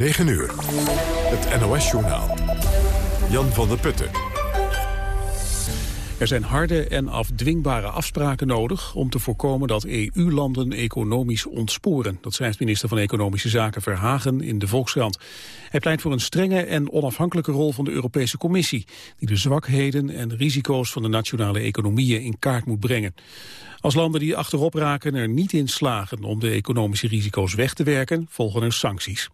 9 uur. Het NOS-journaal. Jan van der Putten. Er zijn harde en afdwingbare afspraken nodig om te voorkomen dat EU-landen economisch ontsporen. Dat schrijft minister van Economische Zaken Verhagen in de Volkskrant. Hij pleit voor een strenge en onafhankelijke rol van de Europese Commissie, die de zwakheden en risico's van de nationale economieën in kaart moet brengen. Als landen die achterop raken er niet in slagen om de economische risico's weg te werken, volgen er sancties.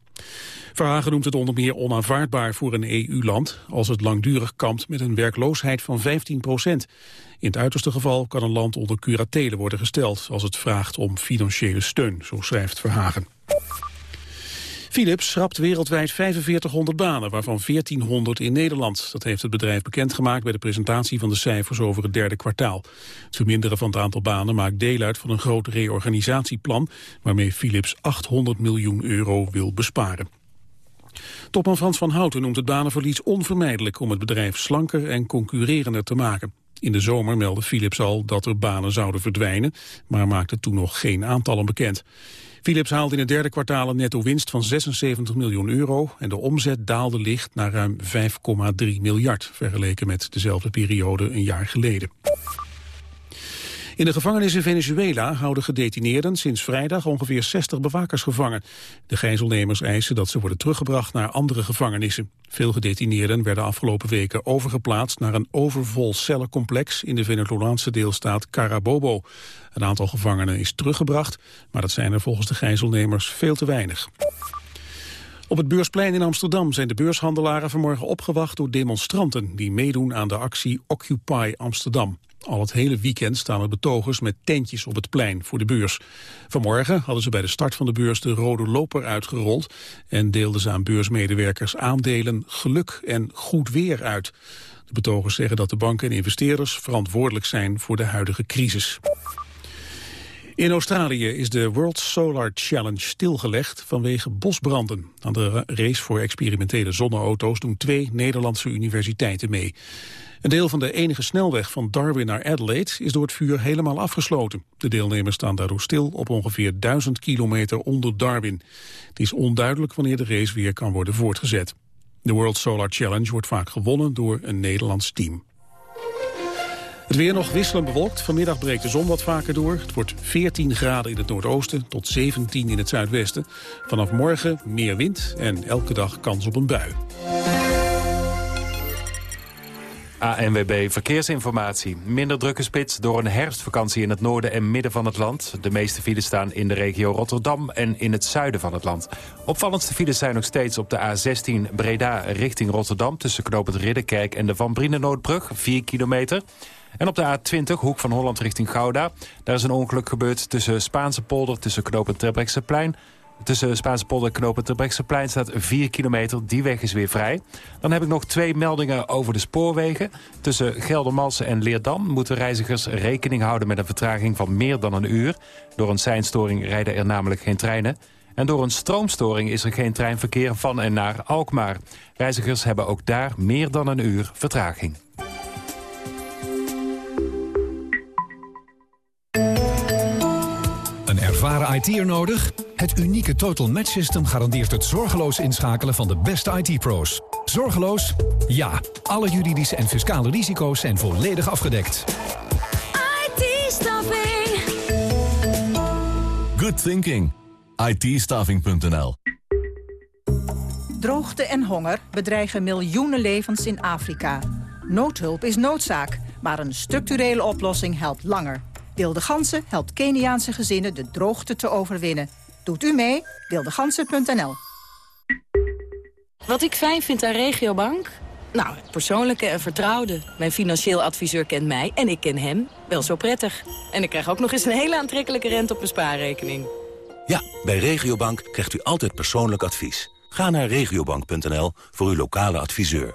Verhagen noemt het onder meer onaanvaardbaar voor een EU-land als het langdurig kampt met een werkloosheid van 15 procent. In het uiterste geval kan een land onder curatele worden gesteld als het vraagt om financiële steun, zo schrijft Verhagen. Philips schrapt wereldwijd 4500 banen, waarvan 1400 in Nederland. Dat heeft het bedrijf bekendgemaakt bij de presentatie van de cijfers over het derde kwartaal. Het verminderen van het aantal banen maakt deel uit van een groot reorganisatieplan, waarmee Philips 800 miljoen euro wil besparen. Topman Frans van Houten noemt het banenverlies onvermijdelijk om het bedrijf slanker en concurrerender te maken. In de zomer meldde Philips al dat er banen zouden verdwijnen, maar maakte toen nog geen aantallen bekend. Philips haalde in het derde kwartaal een netto winst van 76 miljoen euro en de omzet daalde licht naar ruim 5,3 miljard, vergeleken met dezelfde periode een jaar geleden. In de gevangenis in Venezuela houden gedetineerden sinds vrijdag ongeveer 60 bewakers gevangen. De gijzelnemers eisen dat ze worden teruggebracht naar andere gevangenissen. Veel gedetineerden werden afgelopen weken overgeplaatst naar een overvol cellencomplex in de Venezolaanse deelstaat Carabobo. Een aantal gevangenen is teruggebracht, maar dat zijn er volgens de gijzelnemers veel te weinig. Op het Beursplein in Amsterdam zijn de beurshandelaren vanmorgen opgewacht door demonstranten die meedoen aan de actie Occupy Amsterdam. Al het hele weekend staan er betogers met tentjes op het plein voor de beurs. Vanmorgen hadden ze bij de start van de beurs de rode loper uitgerold... en deelden ze aan beursmedewerkers aandelen, geluk en goed weer uit. De betogers zeggen dat de banken en investeerders verantwoordelijk zijn voor de huidige crisis. In Australië is de World Solar Challenge stilgelegd vanwege bosbranden. Aan de race voor experimentele zonneauto's doen twee Nederlandse universiteiten mee. Een deel van de enige snelweg van Darwin naar Adelaide is door het vuur helemaal afgesloten. De deelnemers staan daardoor stil op ongeveer 1000 kilometer onder Darwin. Het is onduidelijk wanneer de race weer kan worden voortgezet. De World Solar Challenge wordt vaak gewonnen door een Nederlands team. Het weer nog wisselend bewolkt. Vanmiddag breekt de zon wat vaker door. Het wordt 14 graden in het noordoosten tot 17 in het zuidwesten. Vanaf morgen meer wind en elke dag kans op een bui. ANWB Verkeersinformatie. Minder drukke spits door een herfstvakantie in het noorden en midden van het land. De meeste files staan in de regio Rotterdam en in het zuiden van het land. Opvallendste files zijn nog steeds op de A16 Breda richting Rotterdam... tussen Knoop het Ridderkerk en de Van Brienenoordbrug, 4 kilometer... En op de A20, hoek van Holland richting Gouda... daar is een ongeluk gebeurd tussen Spaanse polder... tussen Knoop en Terbrechtseplein Tussen Spaanse polder en knopen Terbrechtseplein staat 4 kilometer. Die weg is weer vrij. Dan heb ik nog twee meldingen over de spoorwegen. Tussen Geldermalsen en Leerdam moeten reizigers rekening houden... met een vertraging van meer dan een uur. Door een seinstoring rijden er namelijk geen treinen. En door een stroomstoring is er geen treinverkeer van en naar Alkmaar. Reizigers hebben ook daar meer dan een uur vertraging. Ervaren IT'er nodig? Het unieke Total Match System garandeert het zorgeloos inschakelen van de beste IT-pro's. Zorgeloos? Ja. Alle juridische en fiscale risico's zijn volledig afgedekt. IT-staffing. Good thinking. it Droogte en honger bedreigen miljoenen levens in Afrika. Noodhulp is noodzaak, maar een structurele oplossing helpt langer. Wilde Gansen helpt Keniaanse gezinnen de droogte te overwinnen. Doet u mee? Wildegansen.nl Wat ik fijn vind aan Regiobank? Nou, het persoonlijke en vertrouwde. Mijn financieel adviseur kent mij en ik ken hem wel zo prettig. En ik krijg ook nog eens een hele aantrekkelijke rente op mijn spaarrekening. Ja, bij Regiobank krijgt u altijd persoonlijk advies. Ga naar regiobank.nl voor uw lokale adviseur.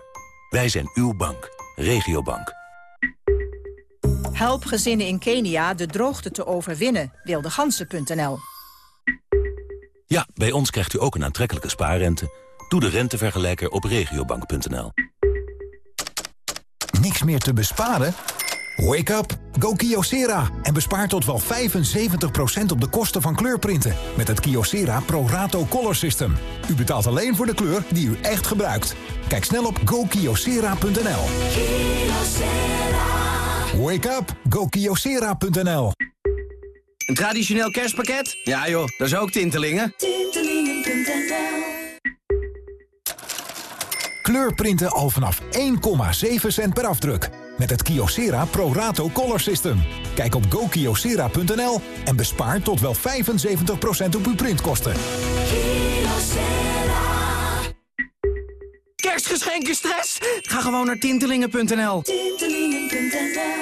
Wij zijn uw bank. Regiobank. Help gezinnen in Kenia de droogte te overwinnen. Wildegansen.nl Ja, bij ons krijgt u ook een aantrekkelijke spaarrente. Doe de rentevergelijker op regiobank.nl. Niks meer te besparen? Wake up, go Kyocera en bespaar tot wel 75% op de kosten van kleurprinten met het Kyocera Pro Rato Color System. U betaalt alleen voor de kleur die u echt gebruikt. Kijk snel op gokyocera.nl. Wake up, go Kyocera.nl. Een traditioneel kerstpakket? Ja joh, dat is ook Tintelingen. Tintelingen.nl Kleurprinten al vanaf 1,7 cent per afdruk. Met het Kyocera Pro Rato Color System. Kijk op gokyocera.nl en bespaar tot wel 75% op uw printkosten. Kerstgeschenken stress? Ga gewoon naar tintelingen.nl. Tintelingen.nl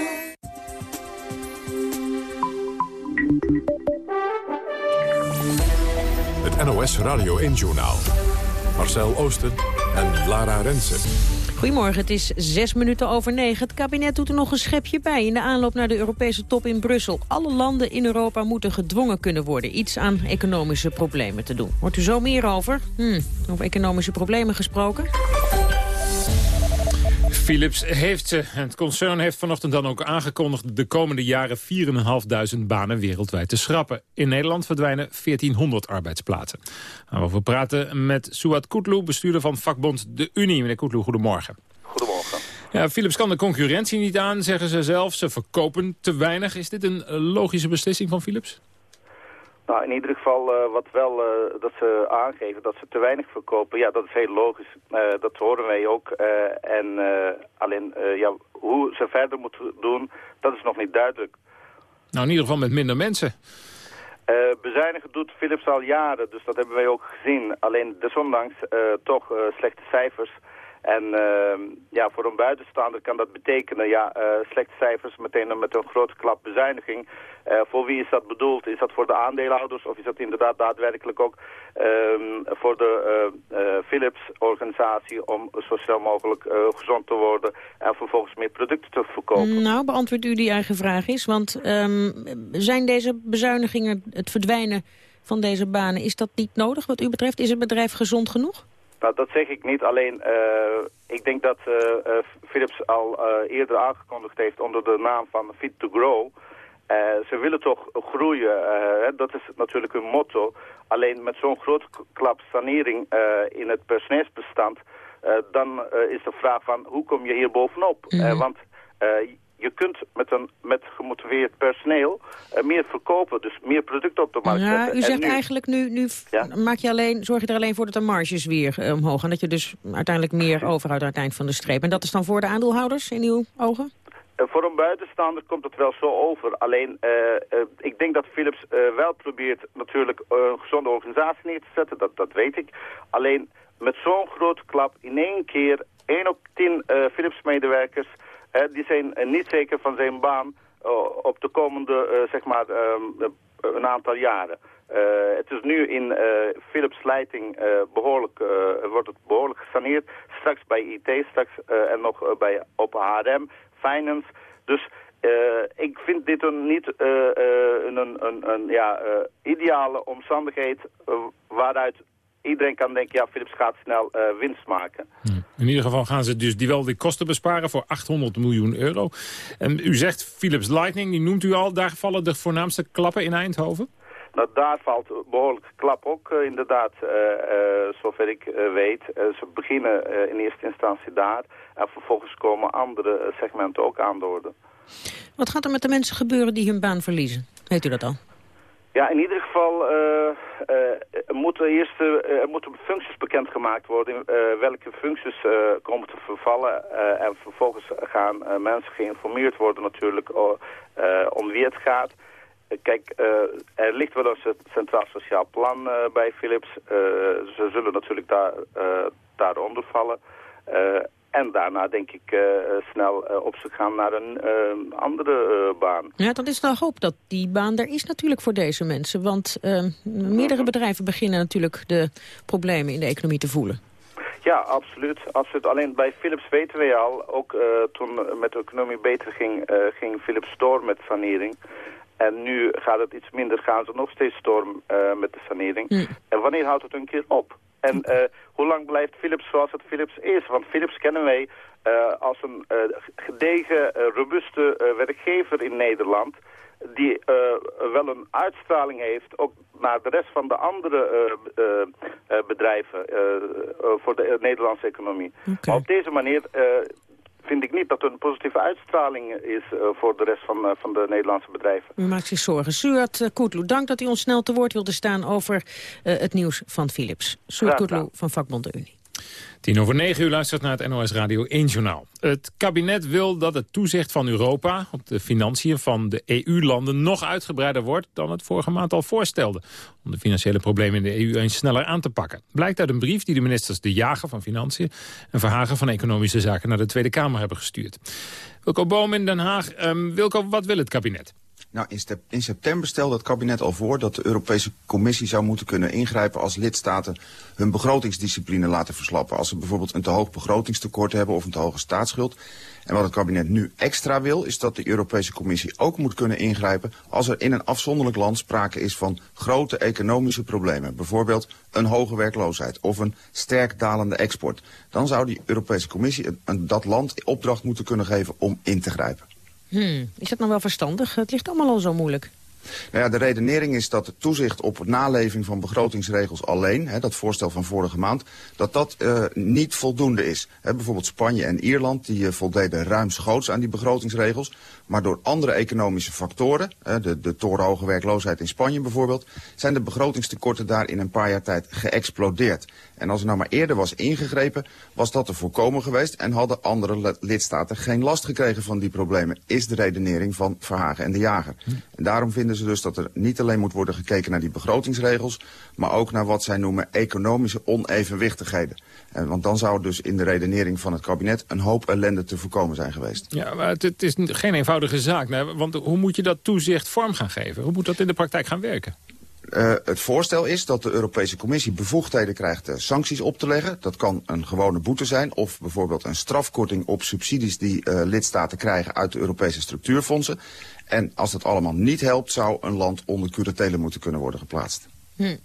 Het NOS Radio 1 Journaal. Marcel Oosten en Lara Rensen. Goedemorgen, het is zes minuten over negen. Het kabinet doet er nog een schepje bij in de aanloop naar de Europese top in Brussel. Alle landen in Europa moeten gedwongen kunnen worden iets aan economische problemen te doen. Hoort u zo meer over? Hm, over economische problemen gesproken? Philips heeft, het concern heeft vanochtend dan ook aangekondigd... de komende jaren 4.500 banen wereldwijd te schrappen. In Nederland verdwijnen 1400 arbeidsplaatsen. Gaan we over praten met Suat Koetlu, bestuurder van vakbond De Unie. Meneer Koetlu, goedemorgen. Goedemorgen. Ja, Philips kan de concurrentie niet aan, zeggen ze zelf. Ze verkopen te weinig. Is dit een logische beslissing van Philips? Nou, in ieder geval uh, wat wel uh, dat ze aangeven dat ze te weinig verkopen. Ja, dat is heel logisch. Uh, dat horen wij ook. en alleen ja, hoe ze verder moeten doen, dat is nog niet duidelijk. Nou, in ieder geval met minder mensen. bezuinigen doet Philips al jaren, dus dat hebben wij ook gezien. Alleen desondanks toch slechte cijfers. En uh, ja, voor een buitenstaander kan dat betekenen, ja, uh, slechte cijfers meteen met een grote klap bezuiniging. Uh, voor wie is dat bedoeld? Is dat voor de aandeelhouders of is dat inderdaad daadwerkelijk ook um, voor de Philips-organisatie om zo snel mogelijk gezond te worden en vervolgens meer producten te verkopen? Nou, beantwoord u die eigen vraag eens, want um, zijn deze bezuinigingen, het verdwijnen van deze banen, is dat niet nodig wat u betreft? Is het bedrijf gezond genoeg? Nou, dat zeg ik niet. Alleen, uh, ik denk dat uh, uh, Philips al eerder aangekondigd heeft onder de naam van Fit to Grow. ze willen toch groeien. dat is natuurlijk hun motto. Alleen met zo'n grote klap sanering in het personeelsbestand... dan is de vraag van hoe kom je hier bovenop? Mm want je kunt met, een, met gemotiveerd personeel uh, meer verkopen, dus meer producten op de markt ja, zetten. U zegt eigenlijk nu, nu maak je alleen, zorg je er alleen voor dat de marges weer uh, omhoog gaan. Dat je dus uiteindelijk meer overhoudt aan het eind van de streep. En dat is dan voor de aandeelhouders in uw ogen? Uh, voor een buitenstaander komt het wel zo over. Alleen, ik denk dat Philips wel probeert natuurlijk een gezonde organisatie neer te zetten. Dat, dat weet ik. Alleen, met zo'n grote klap in één keer, één op tien Philips-medewerkers die zijn eh, niet zeker van zijn baan eh, op de komende, eh, zeg maar, ehm, een aantal jaren. het is nu in Philips Lighting behoorlijk, wordt het behoorlijk gesaneerd. Straks bij IT, straks en nog bij op HRM, Finance. Dus ik vind dit een, niet een, een, een, ja, ideale omstandigheid waaruit iedereen kan denken, ja, Philips gaat snel winst maken. In ieder geval gaan ze dus die wel die kosten besparen voor 800 miljoen euro. En u zegt Philips Lightning, die noemt u al. Daar vallen de voornaamste klappen in Eindhoven? Nou, daar valt behoorlijk klap ook uh, inderdaad, uh, uh, zover ik weet. ze beginnen in eerste instantie daar en vervolgens komen andere segmenten ook aan de orde. Wat gaat er met de mensen gebeuren die hun baan verliezen? Weet u dat al? Ja, in ieder geval uh, moeten eerst uh, moeten functies bekendgemaakt worden. welke functies komen te vervallen. en vervolgens gaan mensen geïnformeerd worden natuurlijk om wie het gaat. kijk, er ligt wel een centraal sociaal plan bij Philips. ze zullen natuurlijk daar, daaronder vallen. En daarna denk ik uh, snel uh, op zoek gaan naar een uh, andere baan. Ja, dan is de hoop dat die baan er is natuurlijk voor deze mensen. Want meerdere bedrijven beginnen natuurlijk de problemen in de economie te voelen. Ja, absoluut. absoluut. Alleen bij Philips weten we al, ook toen met de economie beter ging, ging Philips door met sanering. En nu gaat het iets minder, gaan ze nog steeds storm met de sanering. En wanneer houdt het een keer op? En hoe lang blijft Philips zoals het Philips is? Want Philips kennen wij als een gedegen, robuuste werkgever in Nederland die wel een uitstraling heeft, ook naar de rest van de andere bedrijven voor de Nederlandse economie. Maar op deze manier vind ik niet dat er een positieve uitstraling is voor de rest van, van de Nederlandse bedrijven. U maakt zich zorgen. Suat Koetloe, dank dat u ons snel te woord wilde staan over het nieuws van Philips. Suat Koetloe van Vakbond de Unie. Tien over negen uur luistert naar het NOS Radio 1 Journaal. Het kabinet wil dat het toezicht van Europa op de financiën van de EU-landen nog uitgebreider wordt dan het vorige maand al voorstelde. Om de financiële problemen in de EU eens sneller aan te pakken. Blijkt uit een brief die de ministers De Jager van Financiën en Verhagen van Economische Zaken naar de Tweede Kamer hebben gestuurd. Wilco Boom in Den Haag. Um, Wilco, wat wil het kabinet? Nou, in september stelde het kabinet al voor dat de Europese Commissie zou moeten kunnen ingrijpen als lidstaten hun begrotingsdiscipline laten verslappen. Als ze bijvoorbeeld een te hoog begrotingstekort hebben of een te hoge staatsschuld. En wat het kabinet nu extra wil, is dat de Europese Commissie ook moet kunnen ingrijpen als er in een afzonderlijk land sprake is van grote economische problemen. Bijvoorbeeld een hoge werkloosheid of een sterk dalende export. Dan zou die Europese Commissie dat land opdracht moeten kunnen geven om in te grijpen. Hmm, is dat nou wel verstandig? Het ligt allemaal al zo moeilijk. Nou ja, de redenering is dat het toezicht op naleving van begrotingsregels alleen, hè, dat voorstel van vorige maand, dat dat uh, niet voldoende is. Hè, bijvoorbeeld Spanje en Ierland, die uh, voldeden ruimschoots aan die begrotingsregels. Maar door andere economische factoren, hè, de, de torenhoge werkloosheid in Spanje bijvoorbeeld, zijn de begrotingstekorten daar in een paar jaar tijd geëxplodeerd. En als er nou maar eerder was ingegrepen, was dat te voorkomen geweest en hadden andere lidstaten geen last gekregen van die problemen, is de redenering van Verhagen en de Jager. Hm. En daarom vinden ze dus dat er niet alleen moet worden gekeken naar die begrotingsregels, maar ook naar wat zij noemen economische onevenwichtigheden. En, want dan zou dus in de redenering van het kabinet een hoop ellende te voorkomen zijn geweest. Ja, maar het, het is geen eenvoudige zaak. Want hoe moet je dat toezicht vorm gaan geven? Hoe moet dat in de praktijk gaan werken? Uh, het voorstel is dat de Europese Commissie bevoegdheden krijgt uh, sancties op te leggen. Dat kan een gewone boete zijn of bijvoorbeeld een strafkorting op subsidies die uh, lidstaten krijgen uit de Europese structuurfondsen. En als dat allemaal niet helpt, zou een land onder curatele moeten kunnen worden geplaatst. Hm.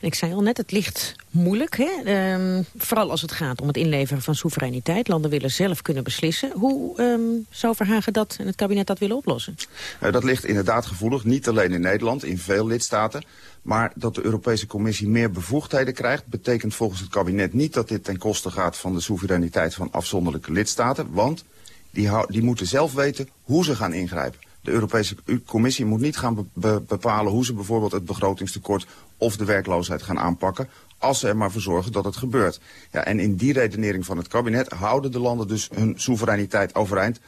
Ik zei al net, het ligt moeilijk. Hè? Ehm, vooral als het gaat om het inleveren van soevereiniteit. Landen willen zelf kunnen beslissen. Hoe um, zou Verhagen dat en het kabinet dat willen oplossen? Uh, dat ligt inderdaad gevoelig. Niet alleen in Nederland, in veel lidstaten. Maar dat de Europese Commissie meer bevoegdheden krijgt... betekent volgens het kabinet niet dat dit ten koste gaat... van de soevereiniteit van afzonderlijke lidstaten. Want die, die moeten zelf weten hoe ze gaan ingrijpen. De Europese Commissie moet niet gaan bepalen hoe ze bijvoorbeeld het begrotingstekort of de werkloosheid gaan aanpakken als ze er maar voor zorgen dat het gebeurt. Ja, en in die redenering van het kabinet houden de landen dus hun soevereiniteit overeind.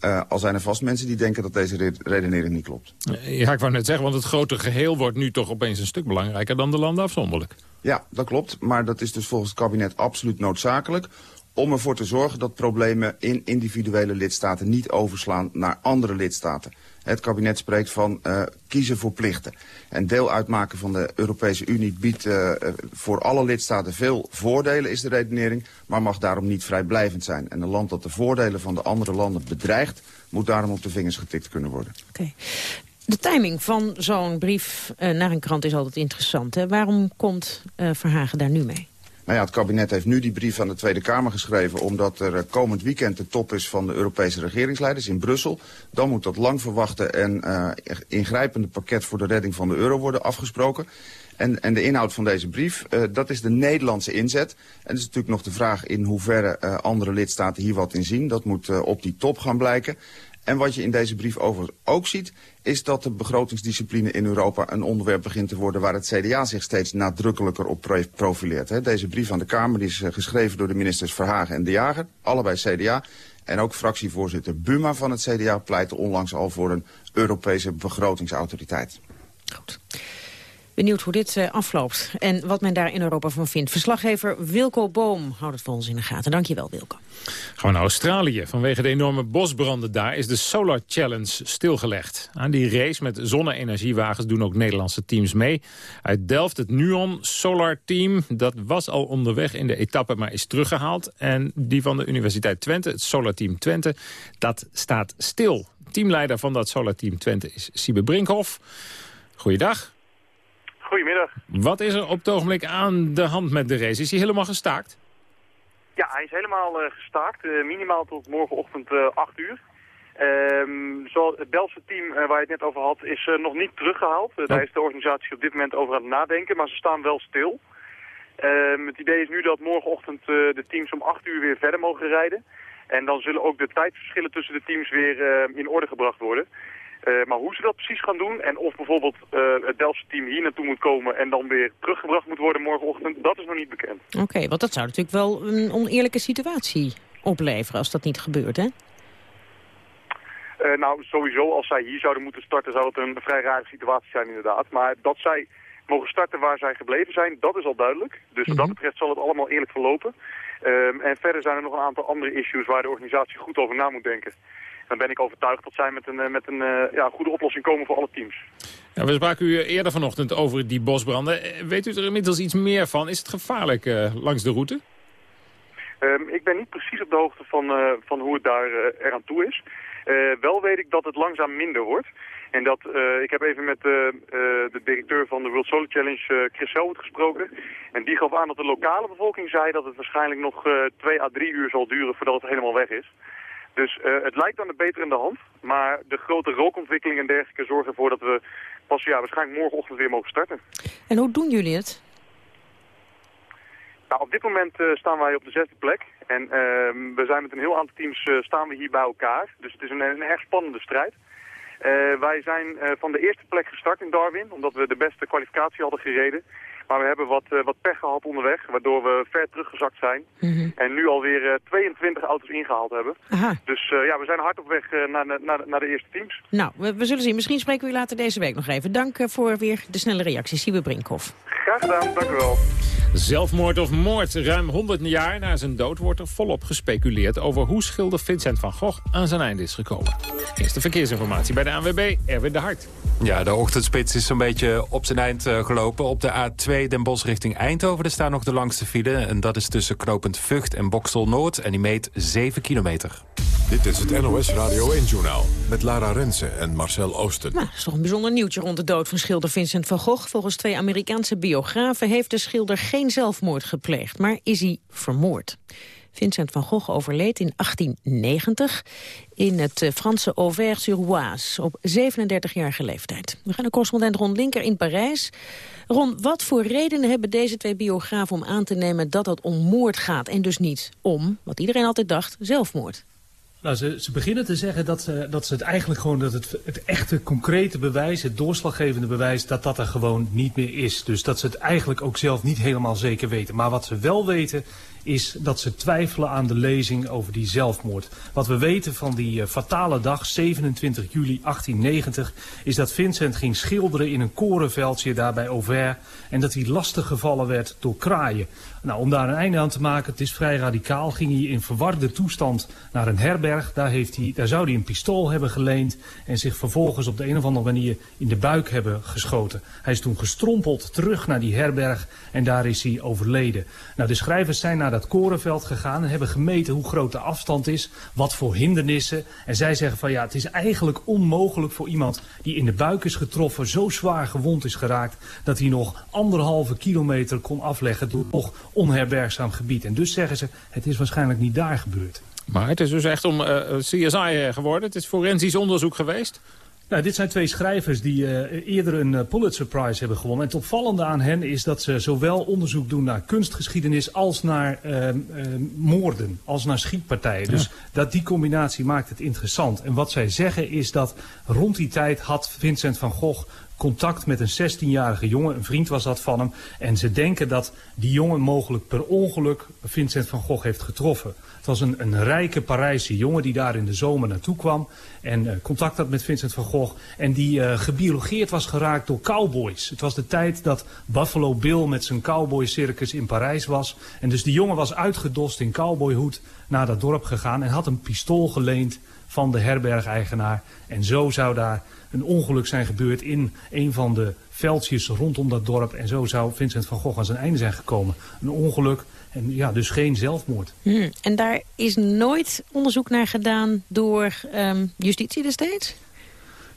Uh, al zijn er vast mensen die denken dat deze redenering niet klopt. Ja, ik wou net zeggen, want het grote geheel wordt nu toch opeens een stuk belangrijker dan de landen afzonderlijk. Ja, dat klopt. Maar dat is dus volgens het kabinet absoluut noodzakelijk om ervoor te zorgen dat problemen in individuele lidstaten niet overslaan naar andere lidstaten. Het kabinet spreekt van uh, kiezen voor plichten. En deel uitmaken van de Europese Unie biedt uh, voor alle lidstaten veel voordelen, is de redenering, maar mag daarom niet vrijblijvend zijn. En een land dat de voordelen van de andere landen bedreigt, moet daarom op de vingers getikt kunnen worden. Oké. De timing van zo'n brief uh, naar een krant is altijd interessant. Hè? Waarom komt Verhagen daar nu mee? Nou ja, het kabinet heeft nu die brief aan de Tweede Kamer geschreven... omdat er eh, komend weekend de top is van de Europese regeringsleiders in Brussel. Dan moet dat lang verwachte en uh, ingrijpende pakket voor de redding van de euro worden afgesproken. En, en de inhoud van deze brief, uh, dat is de Nederlandse inzet. En het is natuurlijk nog de vraag in hoeverre andere lidstaten hier wat in zien. Dat moet op die top gaan blijken. En wat je in deze brief overigens ook ziet... is dat de begrotingsdiscipline in Europa een onderwerp begint te worden... waar het CDA zich steeds nadrukkelijker op profileert. Deze brief aan de Kamer is eh, geschreven door de ministers Verhagen en De Jager. Allebei CDA. En ook fractievoorzitter Buma van het CDA pleitte onlangs al voor een Europese begrotingsautoriteit. Goed. Benieuwd hoe dit uh, afloopt en wat men daar in Europa van vindt. Verslaggever Wilco Boom houdt het voor ons in de gaten. Dankjewel, Wilco. Gaan we naar Australië. Vanwege de enorme bosbranden daar is de Solar Challenge stilgelegd. Aan die race met zonne-energiewagens doen ook Nederlandse teams mee. Uit Delft het Nuon Solar Team. Dat was al onderweg in de etappe, maar is teruggehaald. En die van de Universiteit Twente, het Solar Team Twente, dat staat stil Teamleider van dat Solar Team Twente is Siebe Brinkhoff. Goeiedag. Goedemiddag. Wat is er op het ogenblik aan de hand met de race? Is hij helemaal gestaakt? Ja, hij is helemaal uh, gestaakt. Uh, minimaal tot morgenochtend uh, 8 uur. Um, zoals het Belgische team waar je het net over had, is nog niet teruggehaald. Daar is de organisatie op dit moment over aan het nadenken, maar ze staan wel stil. Um, het idee is nu dat morgenochtend de teams om 8 uur weer verder mogen rijden. En dan zullen ook de tijdverschillen tussen de teams weer in orde gebracht worden. Uh, maar hoe ze dat precies gaan doen en of bijvoorbeeld uh, het Delftse team hier naartoe moet komen en dan weer teruggebracht moet worden morgenochtend, dat is nog niet bekend. Oké, want dat zou natuurlijk wel een oneerlijke situatie opleveren als dat niet gebeurt, hè? Uh, nou, sowieso, als zij hier zouden moeten starten, zou het een vrij rare situatie zijn inderdaad. Maar dat zij mogen starten waar zij gebleven zijn, dat is al duidelijk. Dus wat dat mhm. betreft zal het allemaal eerlijk verlopen. Um, en verder zijn er nog een aantal andere issues waar de organisatie goed over na moet denken dan ben ik overtuigd dat zij met een, eh, met een eh, ja, goede oplossing komen voor alle teams. Ja, we spraken u eerder vanochtend over die bosbranden. Eh, weet u er inmiddels iets meer van? Is het gevaarlijk langs de route? Um, ik ben niet precies op de hoogte van, uh, van hoe het daar uh, eraan toe is. Wel weet ik dat het langzaam minder wordt. En dat, ik heb even met de directeur van de World Solar Challenge, Chris Selwood, gesproken. En die gaf aan dat de lokale bevolking zei dat het waarschijnlijk nog twee à drie uur zal duren voordat het helemaal weg is. Dus uh, het lijkt aan het beter in de hand. Maar de grote rookontwikkeling en dergelijke zorgen ervoor dat we pas ja, waarschijnlijk morgenochtend weer mogen starten. En hoe doen jullie het? Nou, op dit moment uh, staan wij op de zesde plek. En uh, we zijn met een heel aantal teams uh, staan we hier bij elkaar. Dus het is een, een erg spannende strijd. wij zijn van de eerste plek gestart in Darwin, omdat we de beste kwalificatie hadden gereden. Maar we hebben wat, uh, wat pech gehad onderweg, waardoor we ver teruggezakt zijn. Mm En nu alweer uh, 22 auto's ingehaald hebben. Aha. Dus uh, ja, we zijn hard op weg uh, naar, naar, naar de eerste teams. Nou, we, we, zullen zien. Misschien spreken we u later deze week nog even. Dank voor weer de snelle reactie. Siebe Brinkhoff. Graag gedaan, dank u wel. Zelfmoord of moord. Ruim 100 jaar na zijn dood wordt er volop gespeculeerd... over hoe schilder Vincent van Gogh aan zijn einde is gekomen. Eerste verkeersinformatie bij de ANWB, Erwin de Hart. Ja, de ochtendspits is zo'n beetje op zijn eind uh, gelopen. Op de A2 Den Bosch richting Eindhoven er staan nog de langste file. En dat is tussen knopend Vught en Bokstel Noord. En die meet 7 kilometer. Dit is het NOS Radio 1-journaal met Lara Rensen en Marcel Oosten. Nou, dat is toch een bijzonder nieuwtje rond de dood van schilder Vincent van Gogh. Volgens twee Amerikaanse biografen heeft de schilder geen zelfmoord gepleegd, maar is hij vermoord. Vincent van Gogh overleed in 1890 in het eh, Franse Auvers-sur-Oise op 37-jarige leeftijd. We gaan naar correspondent Ron Linker in Parijs. Ron, wat voor redenen hebben deze twee biografen om aan te nemen dat het om moord gaat en dus niet om, wat iedereen altijd dacht, zelfmoord? Nou, ze, ze, beginnen te zeggen dat, ze, dat ze het eigenlijk gewoon, dat het, het echte concrete bewijs, het doorslaggevende bewijs, dat dat er gewoon niet meer is. Dus dat ze het eigenlijk ook zelf niet helemaal zeker weten. Maar wat ze wel weten, is dat ze twijfelen aan de lezing over die zelfmoord. Wat we weten van die uh, fatale dag, 27 juli 1890, is dat Vincent ging schilderen in een korenveldje daar bij Auvers en dat hij lastig gevallen werd door kraaien. Nou, om daar een einde aan te maken, het is vrij radicaal, ging hij in verwarde toestand naar een herberg. Daar, heeft hij, daar zou hij een pistool hebben geleend en zich vervolgens op de een of andere manier in de buik hebben geschoten. Hij is toen gestrompeld terug naar die herberg en daar is hij overleden. Nou, de schrijvers zijn naar dat korenveld gegaan en hebben gemeten hoe groot de afstand is, wat voor hindernissen. En zij zeggen van ja, het is eigenlijk onmogelijk voor iemand die in de buik is getroffen, zo zwaar gewond is geraakt, dat hij nog anderhalve kilometer kon afleggen door nog onherbergzaam gebied. En dus zeggen ze, het is waarschijnlijk niet daar gebeurd. Maar het is dus echt om uh, eh, CSI geworden. Het is forensisch onderzoek geweest. Nou, dit zijn twee schrijvers die uh, eerder een uh, Pulitzer Prize hebben gewonnen. En het opvallende aan hen is dat ze zowel onderzoek doen naar kunstgeschiedenis als naar uh, moorden, als naar schietpartijen. Ja. Dus dat die combinatie maakt het interessant. En wat zij zeggen is dat rond die tijd had Vincent van Gogh contact met een 16-jarige jongen. Een vriend was dat van hem. En ze denken dat die jongen mogelijk per ongeluk Vincent van Gogh heeft getroffen. Het was een, een rijke Parijse jongen die daar in de zomer naartoe kwam. En uh, contact had met Vincent van Gogh. En die uh, gebiologeerd was geraakt door cowboys. Het was de tijd dat Buffalo Bill met zijn cowboy circus in Parijs was. En dus die jongen was uitgedost in cowboyhoed naar dat dorp gegaan. En had een pistool geleend van de herbergeigenaar. En zo zou daar een ongeluk zijn gebeurd in een van de veldjes rondom dat dorp. En zo zou Vincent van Gogh aan zijn einde zijn gekomen. Een ongeluk en ja, dus geen zelfmoord. Hmm. En daar is nooit onderzoek naar gedaan door um, justitie destijds?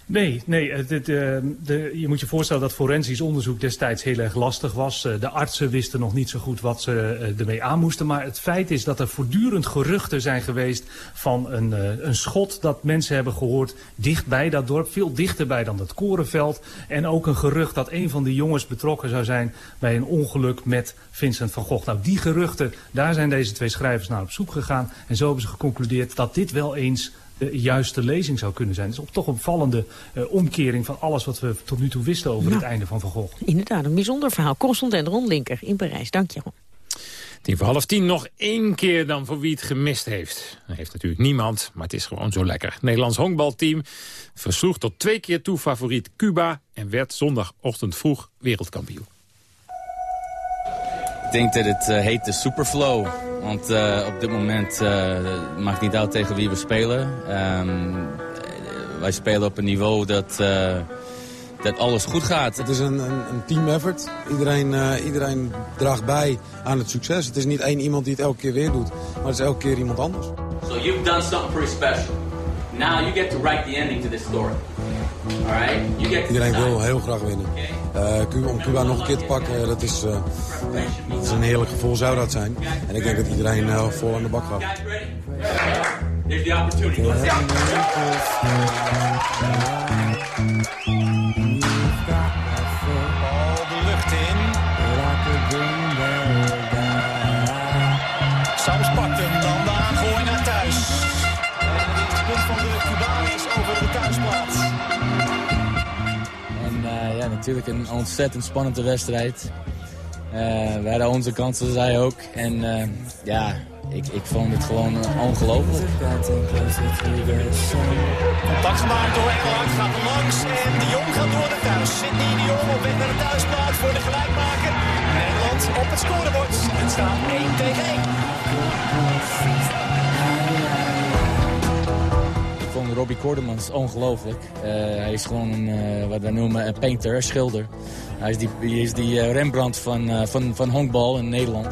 Nee, nee het, het, uh, de, je moet je voorstellen dat forensisch onderzoek destijds heel erg lastig was. Uh, de artsen wisten nog niet zo goed wat ze uh, ermee aan moesten. Maar het feit is dat er voortdurend geruchten zijn geweest van een, een schot dat mensen hebben gehoord dichtbij dat dorp. Veel dichterbij dan dat korenveld. En ook een gerucht dat een van de jongens betrokken zou zijn bij een ongeluk met Vincent van Gogh. Nou, die geruchten, daar zijn deze twee schrijvers naar op zoek gegaan. En zo hebben ze geconcludeerd dat dit wel eens de juiste lezing zou kunnen zijn. Het is toch een opvallende uh, omkering van alles wat we tot nu toe wisten over nou, het einde van Van Gogh. Inderdaad, een bijzonder verhaal. Correspondent Ron Linker in Parijs. Dank je. Tien voor half tien nog één keer dan voor wie het gemist heeft. Dat heeft natuurlijk niemand, maar het is gewoon zo lekker. Het Nederlands honkbalteam versloeg tot twee keer toe favoriet Cuba... en werd zondagochtend vroeg wereldkampioen. Ik denk dat het uh, heet de Superflow. Want uh, op dit moment uh, maakt niet uit tegen wie we spelen. Um, wij spelen op een niveau dat, uh, dat alles goed gaat. Het is een, een, een team effort. Iedereen, iedereen draagt bij aan het succes. Het is niet één iemand die het elke keer weer doet. Maar het is elke keer iemand anders. So you've done something pretty special. Now you get to write the ending to this story. Iedereen wil heel graag winnen. Uh, om Cuba nog een keer te pakken, dat is, uh, dat is een heerlijk gevoel zou dat zijn. En ik denk dat iedereen uh, vol aan de bak gaat. Here's the opportunity. Let's natuurlijk een ontzettend spannende wedstrijd. Uh, we hadden onze kansen, zij ook. En uh, ja, ik, ik vond het gewoon ongelooflijk. Contact gemaakt door Engeland, gaat langs en de Jong gaat door naar thuis. Sidney de Jong op weg naar de thuisplaats voor de gelijkmaker. Nederland op het scorebord. Het staat 1 tegen 1. Vond Robbie Kordemans ongelooflijk. Uh, hij is gewoon een, uh, wat wij noemen een painter, een schilder. Hij is die, is die uh, Rembrandt van, van, van honkbal in Nederland.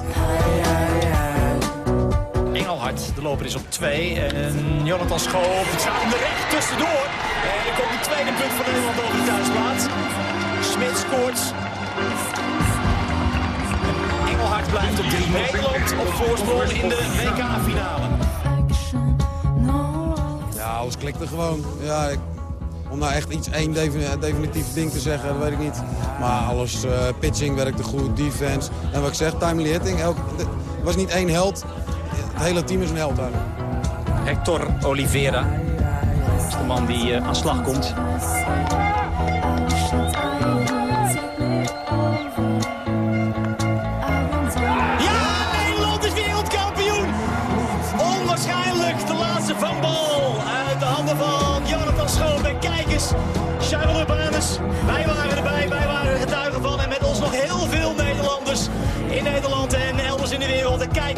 Engelhard, de loper is op 2. En Jonathan Schoof staat hem er recht tussendoor. En er komt het tweede punt van Nederland over de thuisplaats. Smit scoort. Engelhard blijft op 3. Nederland op voorsprong in de WK-finale. Alles klikte gewoon. Ja, ik, om nou echt iets één definitief ding te zeggen, dat weet ik niet. Maar alles, uh, pitching werkte goed, defense. En wat ik zeg, timely hitting. Elk, was niet één held. Het hele team is een held eigenlijk. Hector Oliveira is de man die uh, aan slag komt.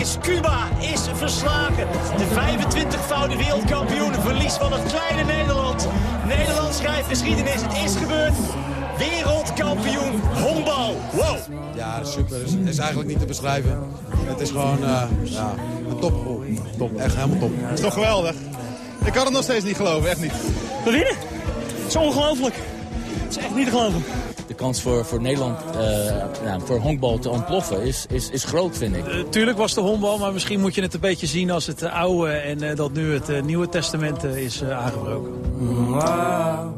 Eens, Cuba is verslagen. De 25-voudige wereldkampioen, verlies van het kleine Nederland. Nederland schrijft geschiedenis, het is gebeurd. Wereldkampioen honkbal. Wow. Ja, super. Het is, is, eigenlijk niet te beschrijven. Het is gewoon uh, ja, een top. top. Echt helemaal top. Het is toch geweldig. Ik kan het nog steeds niet geloven, echt niet. We winnen. Het is ongelooflijk. Het is echt niet te geloven. Kans voor, voor Nederland, uh, nou, voor honkbal te ontploffen is, is, is groot, vind ik. Uh, tuurlijk was de honkbal, maar misschien moet je het een beetje zien als het uh, oude... en dat nu het Nieuwe Testament is aangebroken. Wow.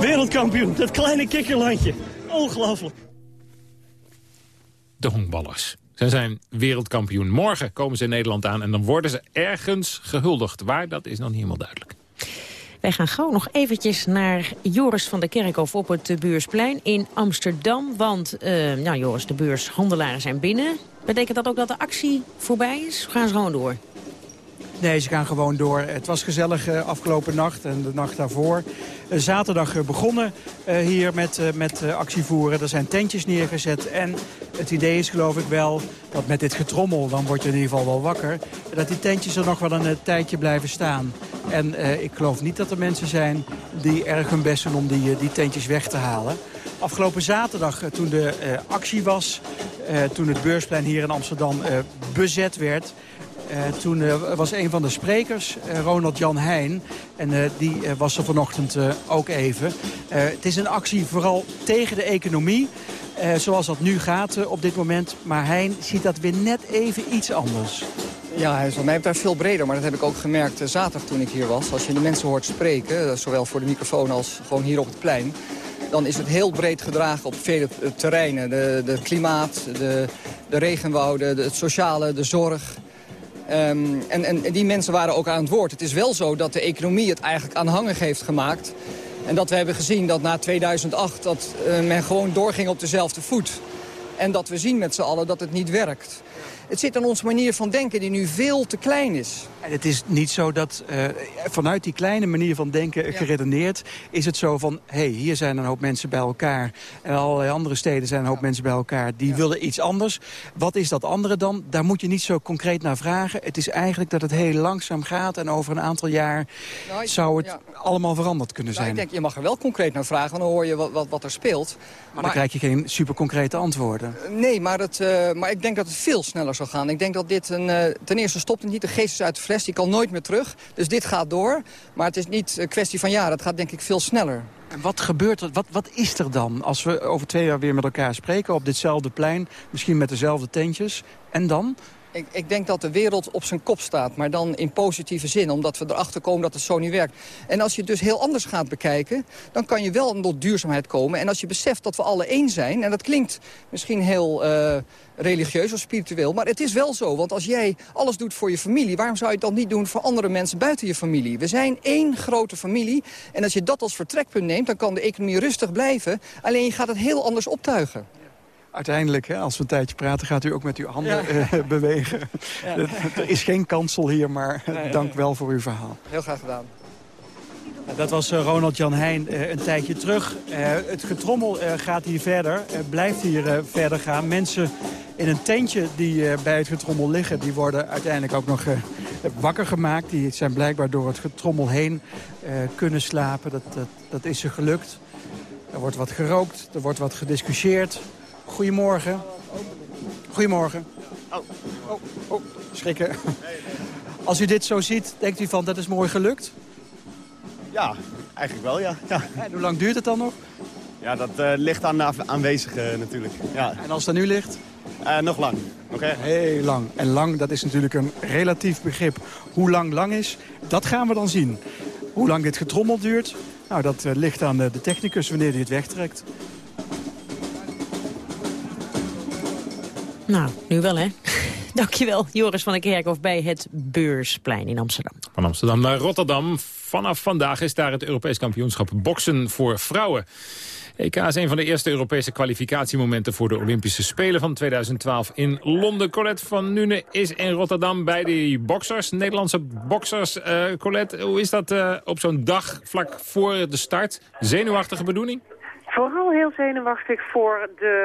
Wereldkampioen, dat kleine kikkerlandje. Ongelooflijk. De honkballers. Zij zijn wereldkampioen. Morgen komen ze in Nederland aan en dan worden ze ergens gehuldigd. Waar, dat is nog niet helemaal duidelijk. Wij gaan gauw nog eventjes naar Joris van der Kerkhof op het Beursplein in Amsterdam. Want, uh, nou Joris, de beurshandelaren zijn binnen. Betekent dat ook dat de actie voorbij is? Gaan ze gewoon door? Nee, ze gaan gewoon door. Het was gezellig uh, afgelopen nacht en de nacht daarvoor. Uh, zaterdag uh, begonnen hier met, met actievoeren. Er zijn tentjes neergezet. En Het idee is geloof ik wel dat met dit getrommel, dan word je in ieder geval wel wakker... dat die tentjes er nog wel een tijdje blijven staan. En ik geloof niet dat er mensen zijn die erg hun best doen om die, die tentjes weg te halen. Afgelopen zaterdag, toen de actie was, toen het beursplein hier in Amsterdam bezet werd... Uh, toen uh, was een van de sprekers, uh, Ronald Jan Heijn. En die was er vanochtend ook even. het is een actie vooral tegen de economie. zoals dat nu gaat op dit moment. Maar Heijn ziet dat weer net even iets anders. Ja, hij is wat mij betreft veel breder. Maar dat heb ik ook gemerkt zaterdag toen ik hier was. Als je de mensen hoort spreken, zowel voor de microfoon als gewoon hier op het plein dan is het heel breed gedragen op vele terreinen. De, de klimaat, de, de regenwouden, de, het sociale, de zorg. Um, en, en, die mensen waren ook aan het woord. Het is wel zo dat de economie het eigenlijk aanhangig heeft gemaakt. En dat we hebben gezien dat na 2008 dat uh, men gewoon doorging op dezelfde voet. En dat we zien met z'n allen dat het niet werkt. Het zit aan onze manier van denken die nu veel te klein is. En het is niet zo dat uh, vanuit die kleine manier van denken geredeneerd... is het zo van, hé, hey, hier zijn een hoop mensen bij elkaar... en allerlei andere steden zijn een hoop mensen bij elkaar... die willen iets anders. Wat is dat andere dan? Daar moet je niet zo concreet naar vragen. Het is eigenlijk dat het heel langzaam gaat... en over een aantal jaar nou, zou het allemaal veranderd kunnen nou, zijn. ik denk, je mag er wel concreet naar vragen... dan hoor je wat, wat, wat er speelt. Maar, maar, dan krijg je geen super concrete antwoorden. Nee, maar, het, uh, maar ik denk dat het veel sneller zal gaan. Ik denk dat dit een, uh, ten eerste stopt het niet. De geest is uit de fles, die kan nooit meer terug. Dus dit gaat door. Maar het is niet een kwestie van ja, dat gaat denk ik veel sneller. En wat gebeurt er, wat, wat is er dan als we over twee jaar weer met elkaar spreken... op ditzelfde plein, misschien met dezelfde tentjes? En dan? Ik, ik, denk dat de wereld op zijn kop staat, maar dan in positieve zin. Omdat we erachter komen dat het zo niet werkt. En als je het dus heel anders gaat bekijken, dan kan je wel tot duurzaamheid komen. En als je beseft dat we alle één zijn, en dat klinkt misschien heel... Uh, religieus of spiritueel. Maar het is wel zo, want als jij alles doet voor je familie... waarom zou je het dan niet doen voor andere mensen buiten je familie? We zijn één grote familie. En als je dat als vertrekpunt neemt, dan kan de economie rustig blijven. Alleen je gaat het heel anders optuigen uiteindelijk, hè, als we een tijdje praten, gaat u ook met uw handen eh, bewegen. er is geen kansel hier, maar dank wel voor uw verhaal. Heel graag gedaan. Dat was eh, Ronald Jan Heijn eh, een tijdje terug. het getrommel gaat hier verder, blijft hier verder gaan. Mensen in een tentje die bij het getrommel liggen... die worden uiteindelijk ook nog wakker gemaakt. Die zijn blijkbaar door het getrommel heen kunnen slapen. Dat, dat, dat is ze gelukt. Er wordt wat gerookt, er wordt wat gediscussieerd. Goedemorgen. Goedemorgen. Oh, oh, oh, schrikken. Als u dit zo ziet, denkt u van dat is mooi gelukt? Ja, eigenlijk wel, ja. ja. En hoe lang duurt het dan nog? Ja, dat uh, ligt aan de aanwezigen natuurlijk. Ja. En als het nu ligt? Uh, nog lang. Oké. Heel lang. En lang, dat is natuurlijk een relatief begrip. Hoe lang lang is, dat gaan we dan zien. Hoe lang dit getrommeld duurt, nou, dat uh, ligt aan de technicus wanneer hij het wegtrekt. Nou, nu wel hè. Dankjewel, Joris van der Kerkhof bij het Beursplein in Amsterdam. Van Amsterdam naar Rotterdam. Vanaf vandaag is daar het Europees kampioenschap boksen voor vrouwen. EK is een van de eerste Europese kwalificatiemomenten voor de Olympische Spelen van 2012 in Londen. Colette van Nune is in Rotterdam bij de boksers, Nederlandse boksers. Uh, Colette, hoe is dat uh, op zo'n dag vlak voor de start? Zenuwachtige bedoeling? Vooral heel zenuwachtig voor de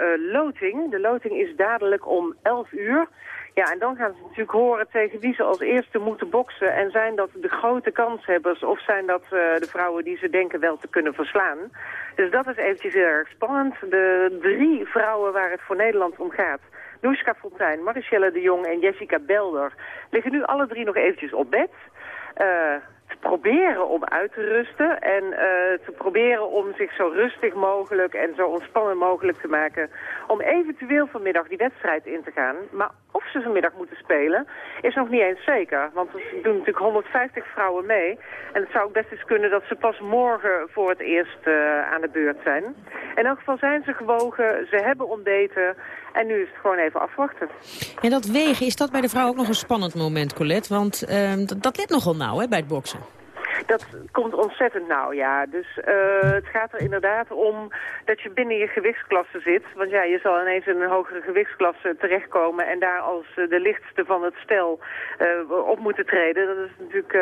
uh, loting. De loting is dadelijk om 11 uur. Ja, en dan gaan ze natuurlijk horen tegen wie ze als eerste moeten boksen. En zijn dat de grote kanshebbers of zijn dat uh, de vrouwen die ze denken wel te kunnen verslaan. Dus dat is eventjes heel erg spannend. De drie vrouwen waar het voor Nederland om gaat... Noeska Fontijn, Marichelle de Jong en Jessica Belder... liggen nu alle drie nog eventjes op bed. Uh, te proberen om uit te rusten en uh, te proberen om zich zo rustig mogelijk en zo ontspannen mogelijk te maken om eventueel vanmiddag die wedstrijd in te gaan. Maar of ze vanmiddag moeten spelen is nog niet eens zeker, want er doen natuurlijk 150 vrouwen mee en het zou ook best eens kunnen dat ze pas morgen voor het eerst uh, aan de beurt zijn. In elk geval zijn ze gewogen, ze hebben ontbeten en nu is het gewoon even afwachten. En dat wegen, is dat bij de vrouw ook nog een spannend moment, Colette? Want dat, dat let nogal nauw hè, bij het boksen. Dat komt ontzettend nauw, ja. Dus uh, het gaat er inderdaad om dat je binnen je gewichtsklasse zit. Want ja, je zal ineens in een hogere gewichtsklasse terechtkomen... en daar als de lichtste van het stel uh, op moeten treden. Dat is natuurlijk,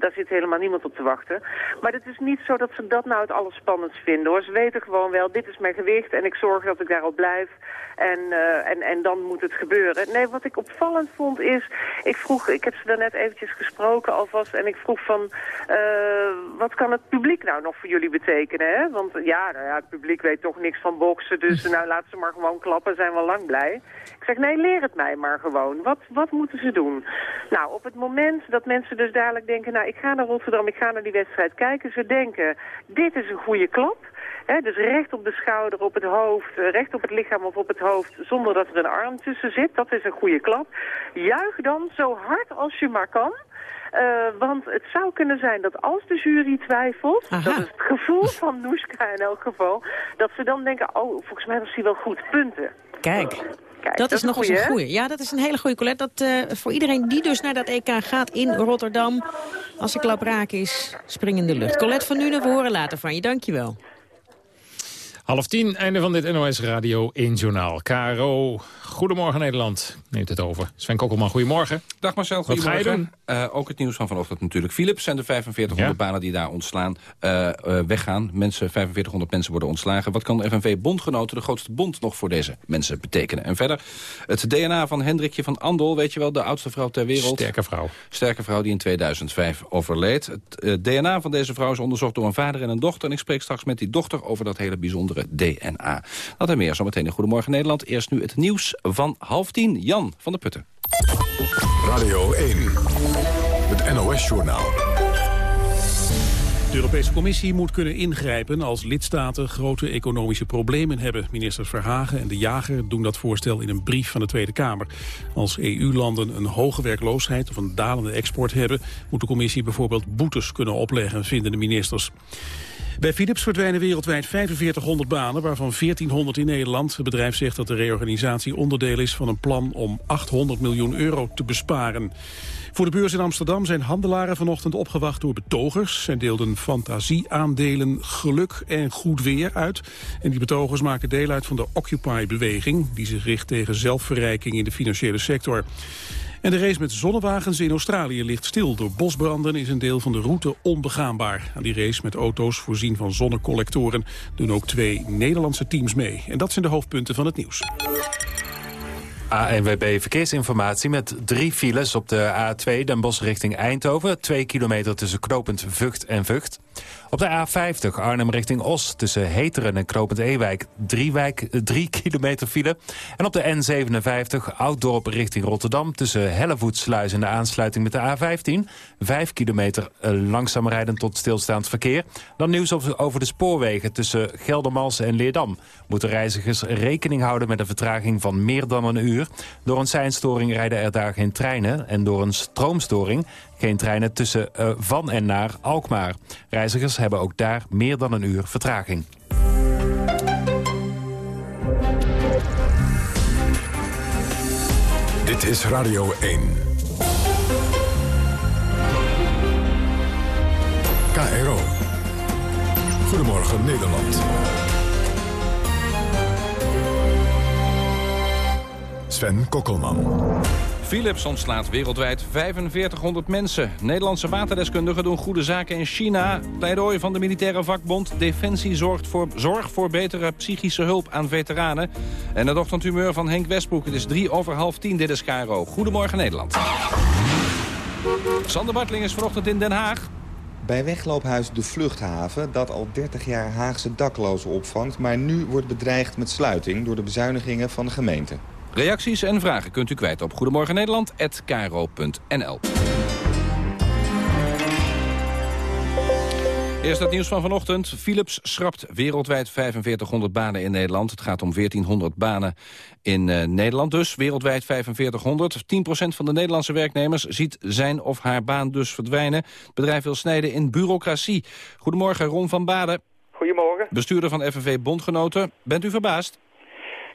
daar zit helemaal niemand op te wachten. Maar het is niet zo dat ze dat nou het allerspannendst vinden, hoor. Ze weten gewoon wel, dit is mijn gewicht en ik zorg dat ik daarop blijf. En, en, en dan moet het gebeuren. Nee, wat ik opvallend vond is... Ik vroeg, ik heb ze daarnet eventjes gesproken alvast... en ik vroeg van... Uh, wat kan het publiek nou nog voor jullie betekenen? Hè? Want ja, nou ja, het publiek weet toch niks van boksen... dus nou laat ze maar gewoon klappen, zijn we lang blij. Ik zeg, nee, leer het mij maar gewoon. Wat, wat moeten ze doen? Nou, op het moment dat mensen dus dadelijk denken... nou, ik ga naar Rotterdam, ik ga naar die wedstrijd kijken... ze denken, dit is een goede klap dus recht op de schouder, op het hoofd, eh, recht op het lichaam of op het hoofd... zonder dat er een arm tussen zit. Dat is een goede klap. Juich dan zo hard als je maar kan... Uh, want het zou kunnen zijn dat als de jury twijfelt, Aha. dat is het gevoel van Noeska in elk geval, dat ze dan denken, oh, volgens mij was hij wel goed, punten. Kijk. Kijk, dat, dat, is nog eens een goede. Ja, dat is een hele goede Colette. Dat uh, voor iedereen die dus naar dat EK gaat in Rotterdam, als de klap raak is, spring in de lucht. Colette van Nuenen, we horen later van je. Dankjewel. Half tien, einde van dit NOS Radio 1 Journaal. KRO, Goedemorgen Nederland, neemt het over. Sven Kokkelman, goedemorgen. Dag Marcel, goedemorgen. Wat ga je doen? Uh, ook het nieuws van vanochtend natuurlijk. Philips en de 4500 ja. banen die daar ontslaan, uh, uh, weggaan. Mensen, 4500 mensen worden ontslagen. Wat kan de FNV-bondgenoten, de grootste bond, nog voor deze mensen betekenen? En verder, het DNA van Hendrikje van Andel, weet je wel, de oudste vrouw ter wereld. Sterke vrouw. Sterke vrouw die in 2005 overleed. Het DNA van deze vrouw is onderzocht door een vader en een dochter. En ik spreek straks met die dochter over dat hele bijzondere DNA. Dat en meer zometeen in Goedemorgen Nederland. Eerst nu het nieuws van half tien. Jan van der Putten. Radio 1, het NOS-journaal. De Europese Commissie moet kunnen ingrijpen als lidstaten grote economische problemen hebben. Ministers Verhagen en De Jager doen dat voorstel in een brief van de Tweede Kamer. Als EU-landen een hoge werkloosheid of een dalende export hebben... moet de Commissie bijvoorbeeld boetes kunnen opleggen, vinden de ministers. Bij Philips verdwijnen wereldwijd 4500 banen, waarvan 1400 in Nederland. Het bedrijf zegt dat de reorganisatie onderdeel is van een plan om 800 miljoen euro te besparen. Voor de beurs in Amsterdam zijn handelaren vanochtend opgewacht door betogers. Zij deelden fantasieaandelen, geluk en goed weer uit. En die betogers maken deel uit van de Occupy-beweging... die zich richt tegen zelfverrijking in de financiële sector. En de race met zonnewagens in Australië ligt stil. Door bosbranden is een deel van de route onbegaanbaar. Aan die race met auto's voorzien van zonnecollectoren doen ook twee Nederlandse teams mee. En dat zijn de hoofdpunten van het nieuws. ANWB Verkeersinformatie met drie files op de A2 Den Bosch richting Eindhoven. Twee kilometer tussen Knopend Vught en Vught. Op de A50 Arnhem richting Os tussen Heteren en Knopend Ewijk 3, wijk, 3 kilometer file. En op de N57 Ouddorp richting Rotterdam tussen Hellevoetsluis en de aansluiting met de A15. 5 kilometer eh, langzaam rijden tot stilstaand verkeer. Dan nieuws over de spoorwegen tussen Geldermalsen en Leerdam. Moeten reizigers rekening houden met een vertraging van meer dan een uur. Door een seinstoring rijden er daar geen treinen. En door een stroomstoring geen treinen tussen uh, van en naar Alkmaar. Reizigers hebben ook daar meer dan een uur vertraging. Dit is Radio 1. KRO. Goedemorgen Nederland. Sven Kokkelman. Philips ontslaat wereldwijd 4500 mensen. Nederlandse waterdeskundigen doen goede zaken in China. Pleidooi van de militaire vakbond. Defensie zorgt voor, zorg voor betere psychische hulp aan veteranen. En het ochtendhumeur van Henk Westbroek. Het is drie over half tien. Dit is Caro. Goedemorgen Nederland. Sander Bartling is vanochtend in Den Haag. Bij wegloophuis De Vluchthaven, dat al 30 jaar Haagse daklozen opvangt... maar nu wordt bedreigd met sluiting door de bezuinigingen van de gemeente. Reacties en vragen kunt u kwijt op Goedemorgen Nederland@kro.nl. Eerst het nieuws van vanochtend. Philips schrapt wereldwijd 4500 banen in Nederland. Het gaat om 1400 banen in uh, Nederland dus. Wereldwijd 4500. 10% van de Nederlandse werknemers ziet zijn of haar baan dus verdwijnen. Het bedrijf wil snijden in bureaucratie. Goedemorgen, Ron van Baden. Goedemorgen. Bestuurder van FNV Bondgenoten. Bent u verbaasd?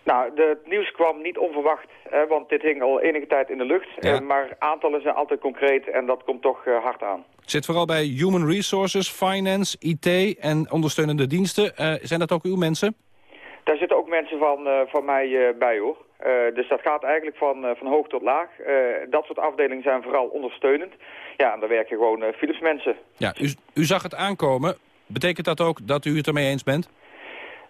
Nou, de, het nieuws kwam niet onverwacht, hè, want dit hing al enige tijd in de lucht. Ja. Eh, maar aantallen zijn altijd concreet en dat komt toch eh, hard aan. Het zit vooral bij human resources, finance, IT en ondersteunende diensten. Eh, zijn dat ook uw mensen? Daar zitten ook mensen van, van mij bij hoor. Dus dat gaat eigenlijk van, van hoog tot laag. Dat soort afdelingen zijn vooral ondersteunend. Ja, en daar werken gewoon Philips mensen. Ja, u, u zag het aankomen. Betekent dat ook dat u het ermee eens bent?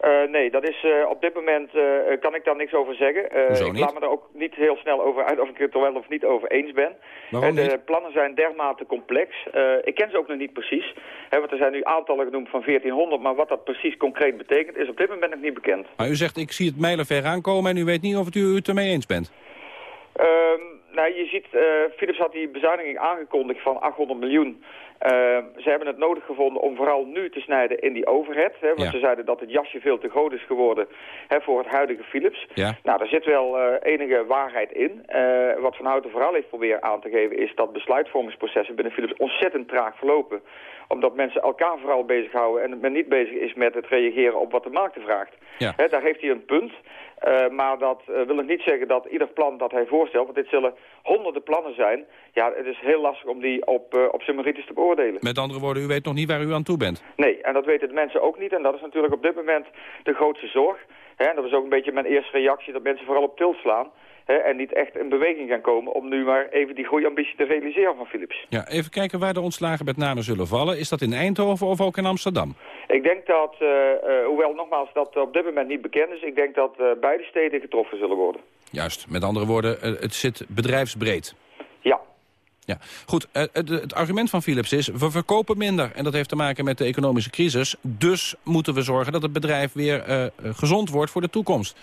Uh, nee, dat is uh, op dit moment uh, kan ik daar niks over zeggen. Ik laat me er ook niet heel snel over uit of ik het er wel of niet over eens ben. Waarom de niet? plannen zijn dermate complex. ik ken ze ook nog niet precies. Hè, want er zijn nu aantallen genoemd van 1400, maar wat dat precies concreet betekent is op dit moment nog niet bekend. Maar u zegt ik zie het mijlenver aankomen en u weet niet of het u het ermee eens bent. Um, nou, je ziet, Philips had die bezuiniging aangekondigd van 800 miljoen. Uh, ze hebben het nodig gevonden om vooral nu te snijden in die overhead. Hè, want Ja. ze zeiden dat het jasje veel te groot is geworden hè, voor het huidige Philips. Ja. Nou, daar zit wel uh, enige waarheid in. Uh, wat Van Houten vooral heeft proberen aan te geven... is dat besluitvormingsprocessen binnen Philips ontzettend traag verlopen. Omdat mensen elkaar vooral bezighouden... en men niet bezig is met het reageren op wat de markt vraagt. Ja. Daar heeft hij een punt. Uh, maar dat uh, wil nog niet zeggen dat ieder plan dat hij voorstelt... want dit zullen honderden plannen zijn... ja, het is heel lastig om die op, uh, op zijn merites te beoordelen. Met andere woorden, u weet nog niet waar u aan toe bent. Nee, en dat weten de mensen ook niet. En dat is natuurlijk op dit moment de grootste zorg. Hè, en dat was ook een beetje mijn eerste reactie... dat mensen vooral op til slaan... Hè, en niet echt in beweging gaan komen... om nu maar even die groeiambitie te realiseren van Philips. Ja, even kijken waar de ontslagen met name zullen vallen. Is dat in Eindhoven of ook in Amsterdam? Ik denk dat, uh, uh, hoewel nogmaals dat op dit moment niet bekend is... ik denk dat uh, beide steden getroffen zullen worden. Juist, met andere woorden, het zit bedrijfsbreed. Ja. Ja, goed. Het, het, argument van Philips is, we verkopen minder. En dat heeft te maken met de economische crisis. Dus moeten we zorgen dat het bedrijf weer uh, gezond wordt voor de toekomst.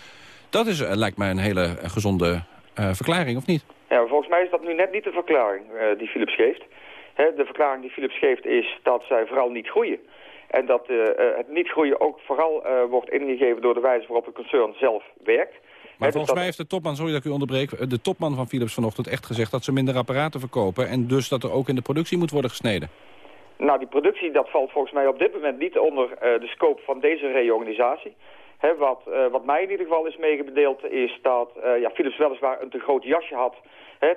Dat is, uh, lijkt mij een hele gezonde verklaring, of niet? Ja, volgens mij is dat nu net niet de verklaring die Philips geeft. Hè, de verklaring die Philips geeft is dat zij vooral niet groeien. En dat uh, het niet groeien ook vooral uh, wordt ingegeven door de wijze waarop het concern zelf werkt. Maar He, volgens dus mij heeft de topman, sorry dat ik u onderbreek... de topman van Philips vanochtend echt gezegd dat ze minder apparaten verkopen... en dus dat er ook in de productie moet worden gesneden. Nou, die productie dat valt volgens mij op dit moment niet onder uh, de scope van deze reorganisatie. He, wat, wat mij in ieder geval is meegedeeld is dat ja, Philips weliswaar een te groot jasje had...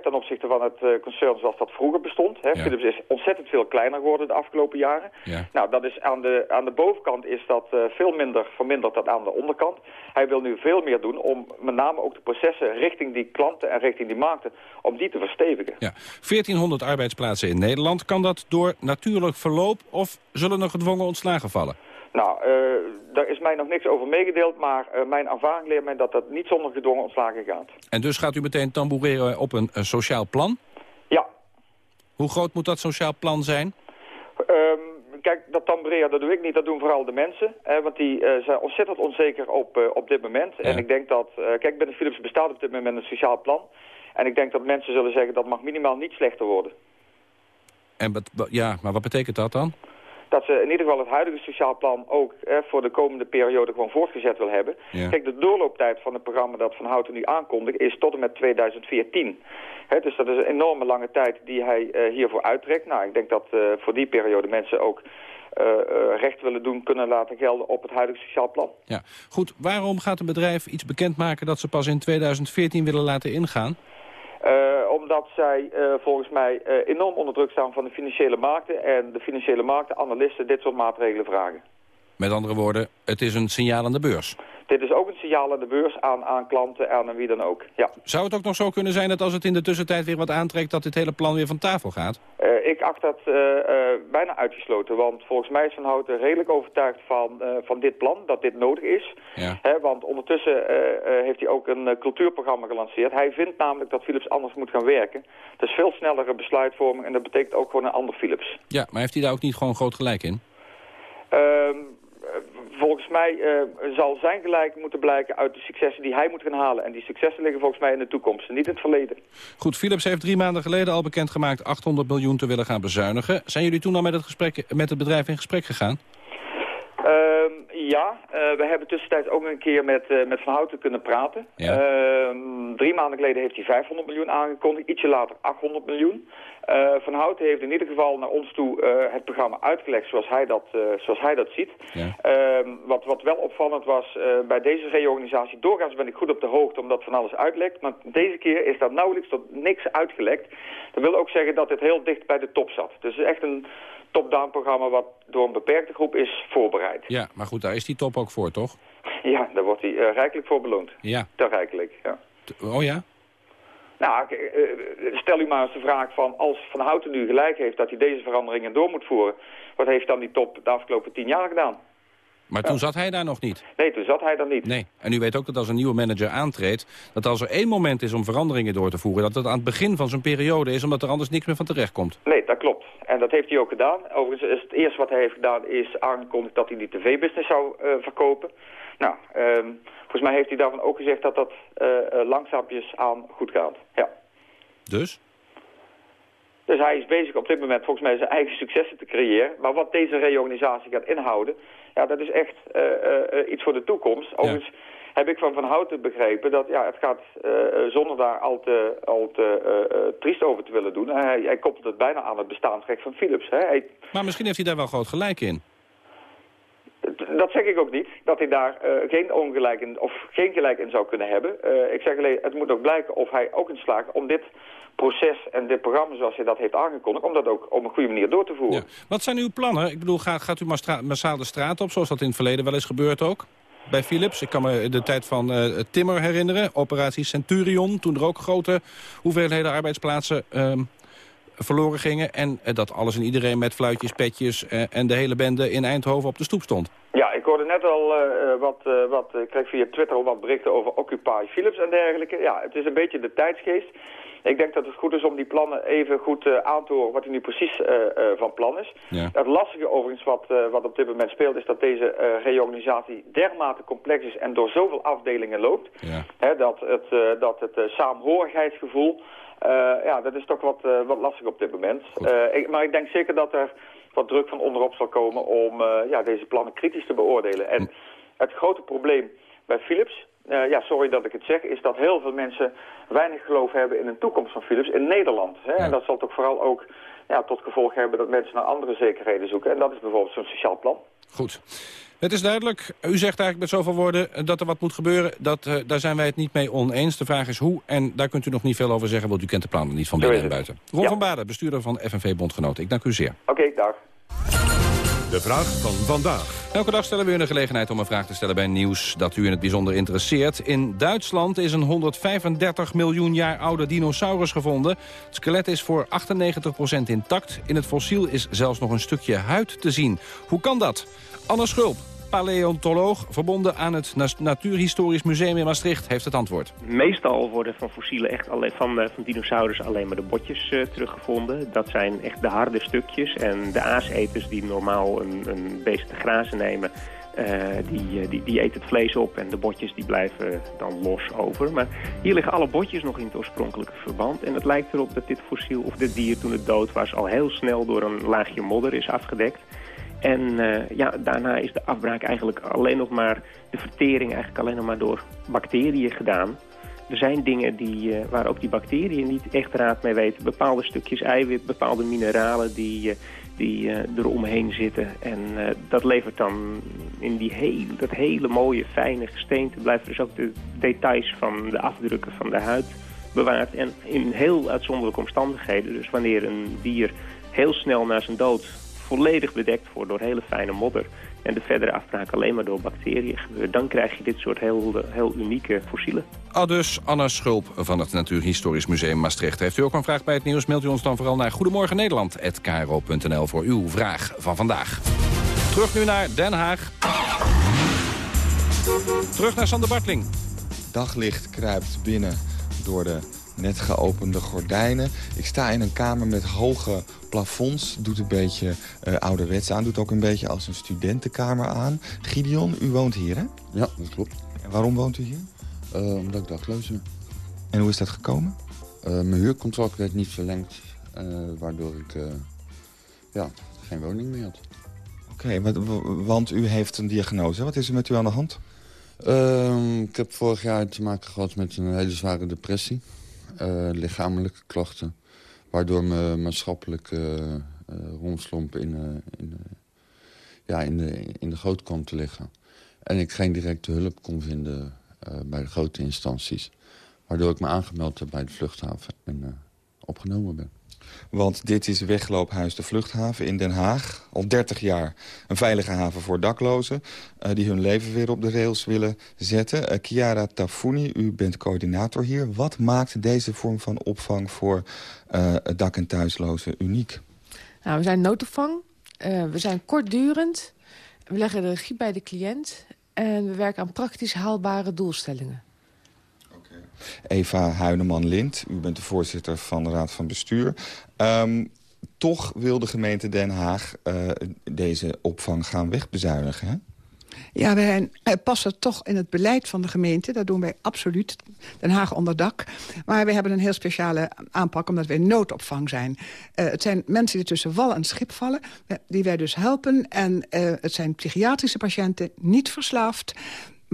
Ten opzichte van het uh, concern zoals dat vroeger bestond. Ja. Philips is ontzettend veel kleiner geworden de afgelopen jaren. Ja. Nou, dat is aan, de, aan de bovenkant is dat veel minder verminderd dan aan de onderkant. Hij wil nu veel meer doen om met name ook de processen richting die klanten en richting die markten, om die te verstevigen. Ja. 1400 arbeidsplaatsen in Nederland. Kan dat door natuurlijk verloop of zullen er gedwongen ontslagen vallen? Nou, uh, daar is mij nog niks over meegedeeld, maar uh, mijn ervaring leert mij dat dat niet zonder gedwongen ontslagen gaat. En dus gaat u meteen tamboureren op een, een sociaal plan? Ja. Hoe groot moet dat sociaal plan zijn? Um, kijk, dat tamboureren dat doe ik niet, dat doen vooral de mensen. Hè, want die uh, zijn ontzettend onzeker op, uh, op dit moment. Ja. En ik denk dat, uh, kijk, binnen Philips bestaat op dit moment een sociaal plan. En ik denk dat mensen zullen zeggen dat mag minimaal niet slechter worden. En ja, maar wat betekent dat dan? Dat ze in ieder geval het huidige sociaal plan ook eh, voor de komende periode gewoon voortgezet wil hebben. Ja. Kijk, de doorlooptijd van het programma dat Van Houten nu aankondigt is tot en met 2014. He, dus dat is een enorme lange tijd die hij uh, hiervoor uittrekt. Nou, ik denk dat uh, voor die periode mensen ook uh, recht willen doen, kunnen laten gelden op het huidige sociaal plan. Ja, goed. Waarom gaat een bedrijf iets bekendmaken dat ze pas in 2014 willen laten ingaan? Uh, omdat zij uh, volgens mij uh, enorm onder druk staan van de financiële markten... en de financiële markten, analisten, dit soort maatregelen vragen. Met andere woorden, het is een signaal aan de beurs. Dit is ook een signaal aan de beurs, aan, aan klanten en aan wie dan ook, ja. Zou het ook nog zo kunnen zijn dat als het in de tussentijd weer wat aantrekt... dat dit hele plan weer van tafel gaat? Uh, ik acht dat uh, uh, bijna uitgesloten, want volgens mij is Van Houten redelijk overtuigd van, van dit plan, dat dit nodig is. Ja. He, want ondertussen heeft hij ook een cultuurprogramma gelanceerd. Hij vindt namelijk dat Philips anders moet gaan werken. Het is veel snellere besluitvorming en dat betekent ook gewoon een ander Philips. Ja, maar heeft hij daar ook niet gewoon groot gelijk in? Ehm, volgens mij uh, zal zijn gelijk moeten blijken uit de successen die hij moet gaan halen. En die successen liggen volgens mij in de toekomst niet in het verleden. Goed, Philips heeft drie maanden geleden al bekendgemaakt 800 miljoen te willen gaan bezuinigen. Zijn jullie toen al met het, gesprek, met het bedrijf in gesprek gegaan? Uh, ja. Uh, we hebben tussentijds ook een keer met, uh, met Van Houten kunnen praten. Ja. Uh, drie maanden geleden heeft hij 500 miljoen aangekondigd, ietsje later 800 miljoen. Uh, van Houten heeft in ieder geval naar ons toe het programma uitgelegd zoals hij dat, zoals hij dat ziet. Ja. Ehm, wat, wat wel opvallend was bij deze reorganisatie, doorgaans ben ik goed op de hoogte omdat van alles uitlekt. Maar deze keer is dat nauwelijks tot niks uitgelekt. Dat wil ook zeggen dat het heel dicht bij de top zat. Dus echt een top-down programma wat door een beperkte groep is voorbereid. Ja, maar goed, daar is die top ook voor, toch? Ja, daar wordt hij uh, rijkelijk voor beloond. Ja. Te rijkelijk, ja. Oh ja? Nou, uh, stel u maar eens de vraag van als Van Houten nu gelijk heeft dat hij deze veranderingen door moet voeren, wat heeft dan die top de afgelopen tien jaar gedaan? Maar toen zat hij daar nog niet? Nee, toen zat hij daar niet. Nee. En u weet ook dat als een nieuwe manager aantreedt... dat als er één moment is om veranderingen door te voeren... dat het aan het begin van zijn periode is... omdat er anders niks meer van terecht komt. Nee, dat klopt. En dat heeft hij ook gedaan. Overigens is het eerste wat hij heeft gedaan... is aangekondigd dat hij die tv-business zou uh, verkopen. Nou, um, volgens mij heeft hij daarvan ook gezegd... dat dat uh, uh, langzaampjes aan goed gaat. Ja. Dus? Dus hij is bezig op dit moment volgens mij zijn eigen successen te creëren. Maar wat deze reorganisatie gaat inhouden, ja, dat is echt uh, uh, iets voor de toekomst. Overigens heb ik van Van Houten begrepen dat ja, het gaat uh, zonder daar al te, al te triest over te willen doen. Hij, hij, koppelt het bijna aan het bestaansrecht van Philips. Hè. Hij... Maar misschien heeft hij daar wel groot gelijk in. Dat zeg ik ook niet, dat hij daar uh, geen ongelijk in, of geen gelijk in zou kunnen hebben. Uh, ik zeg alleen, het moet ook blijken of hij ook in slaagt om dit proces en dit programma zoals hij dat heeft aangekondigd, om dat ook op een goede manier door te voeren. Wat zijn uw plannen? Ik bedoel, gaat, gaat u massaal de straat op, zoals dat in het verleden wel eens gebeurd ook? Bij Philips. Ik kan me de tijd van Timmer herinneren, operatie Centurion, toen er ook grote hoeveelheden arbeidsplaatsen verloren gingen. En dat alles en iedereen met fluitjes, petjes en de hele bende in Eindhoven op de stoep stond. Ja, ik hoorde net al uh, wat, uh, wat ik kreeg via Twitter al wat berichten over Occupy Philips en dergelijke. Ja, het is een beetje de tijdsgeest. Ik denk dat het goed is om die plannen even goed uh, aan te horen wat er nu precies van plan is. Ja. Het lastige overigens wat, wat op dit moment speelt is dat deze reorganisatie dermate complex is en door zoveel afdelingen loopt. Ja. Hè, dat het, dat het saamhorigheidsgevoel ja, dat is toch wat, uh, wat lastig op dit moment. Ik, maar ik denk zeker dat er wat druk van onderop zal komen om ja, deze plannen kritisch te beoordelen. En het grote probleem bij Philips, ja, sorry dat ik het zeg, is dat heel veel mensen weinig geloof hebben in een toekomst van Philips in Nederland. Hè? Ja. En dat zal toch vooral ook ja, tot gevolg hebben dat mensen naar andere zekerheden zoeken. En dat is bijvoorbeeld zo'n sociaal plan. Goed. Het is duidelijk, u zegt eigenlijk met zoveel woorden dat er wat moet gebeuren. Dat, uh, daar zijn wij het niet mee oneens. De vraag is hoe en daar kunt u nog niet veel over zeggen... want u kent de plannen niet van binnen en buiten. Ron Ja. van Baden, bestuurder van FNV Bondgenoten. Ik dank u zeer. Oké, dag. De vraag van vandaag. Elke dag stellen we u de gelegenheid om een vraag te stellen bij nieuws dat u in het bijzonder interesseert. In Duitsland is een 135 miljoen jaar oude dinosaurus gevonden. Het skelet is voor 98% intact. In het fossiel is zelfs nog een stukje huid te zien. Hoe kan dat? Anne Schulp, paleontoloog, verbonden aan het Na- Natuurhistorisch Museum in Maastricht, heeft het antwoord. Meestal worden van fossielen echt alleen, van, eh, van dinosaurus alleen maar de botjes eh, teruggevonden. Dat zijn echt de harde stukjes. En de aaseters die normaal een, een beest te grazen nemen... eh, die, die, die eten het vlees op en de botjes die blijven dan los over. Maar hier liggen alle botjes nog in het oorspronkelijke verband. En het lijkt erop dat dit fossiel of dit dier toen het dood was... al heel snel door een laagje modder is afgedekt. En eh, ja, daarna is de afbraak eigenlijk alleen nog maar... de vertering eigenlijk alleen nog maar door bacteriën gedaan. Er zijn dingen die, eh, waar ook die bacteriën niet echt raad mee weten. Bepaalde stukjes eiwit, bepaalde mineralen die, eh, die eromheen zitten. En dat levert dan in die hele, dat hele mooie, fijne gesteente... blijven dus ook de details van de afdrukken van de huid bewaard. En in heel uitzonderlijke omstandigheden. Dus wanneer een dier heel snel na zijn dood volledig bedekt wordt door hele fijne modder... en de verdere afbraak alleen maar door bacteriën gebeurt... dan krijg je dit soort heel, heel unieke fossielen. Al dus Anne Schulp van het Natuurhistorisch Museum Maastricht. Heeft u ook een vraag bij het nieuws, mailt u ons dan vooral naar Goedemorgen Nederland@kro.nl voor uw vraag van vandaag. Terug nu naar Den Haag. Terug naar Sander Bartling. Daglicht kruipt binnen door de net geopende gordijnen. Ik sta in een kamer met hoge plafonds. Doet een beetje eh, ouderwets aan. Doet ook een beetje als een studentenkamer aan. Gideon, u woont hier, hè? Ja, dat klopt. En waarom woont u hier? Uh, omdat ik dakloos ben. En hoe is dat gekomen? Uh, mijn huurcontract werd niet verlengd. Uh, waardoor ik ja, geen woning meer had. Oké, want u heeft een diagnose. Wat is er met u aan de hand? Ehm, ik heb vorig jaar te maken gehad met een hele zware depressie. Uh, lichamelijke klachten. Waardoor me maatschappelijk uh, rondslomp in, in, ja, in, de, in de goot kwam te liggen. En ik geen directe hulp kon vinden bij de grote instanties. Waardoor ik me aangemeld heb bij de vluchthaven en opgenomen ben. Want dit is Wegloophuis de Vluchthaven in Den Haag. Al 30 jaar een veilige haven voor daklozen... Uh, die hun leven weer op de rails willen zetten. Uh, Chiara Tafuni, u bent coördinator hier. Wat maakt deze vorm van opvang voor uh, dak- en thuislozen uniek? Nou, we zijn noodopvang. we zijn kortdurend. We leggen de regie bij de cliënt. En we werken aan praktisch haalbare doelstellingen. Eva Huineman-Lind. U bent de voorzitter van de Raad van Bestuur. Um, toch wil de gemeente Den Haag uh, deze opvang gaan wegbezuinigen, hè? Ja, wij passen toch in het beleid van de gemeente. Dat doen wij absoluut. Den Haag onder dak. Maar we hebben een heel speciale aanpak omdat wij noodopvang zijn. Uh, het zijn mensen die tussen wal en schip vallen. Die wij dus helpen. En het zijn psychiatrische patiënten, niet verslaafd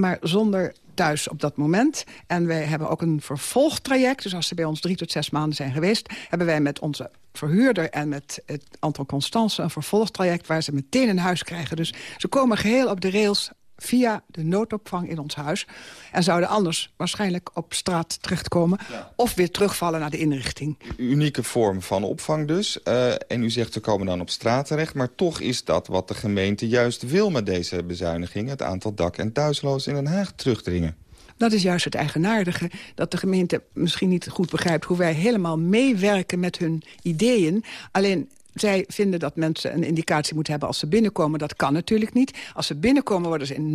maar zonder thuis op dat moment. En wij hebben ook een vervolgtraject. Dus als ze bij ons drie tot zes maanden zijn geweest... hebben wij met onze verhuurder en met het Anton Constance... een vervolgtraject waar ze meteen een huis krijgen. Dus ze komen geheel op de rails via de noodopvang in ons huis. En zouden anders waarschijnlijk op straat terechtkomen... of weer terugvallen naar de inrichting. Unieke vorm van opvang dus. Uh, en u zegt ze komen dan op straat terecht. Maar toch is dat wat de gemeente juist wil met deze bezuiniging... het aantal dak- en thuislozen in Den Haag terugdringen. Dat is juist het eigenaardige, dat de gemeente misschien niet goed begrijpt... hoe wij helemaal meewerken met hun ideeën. Alleen zij vinden dat mensen een indicatie moeten hebben als ze binnenkomen. Dat kan natuurlijk niet. Als ze binnenkomen worden ze in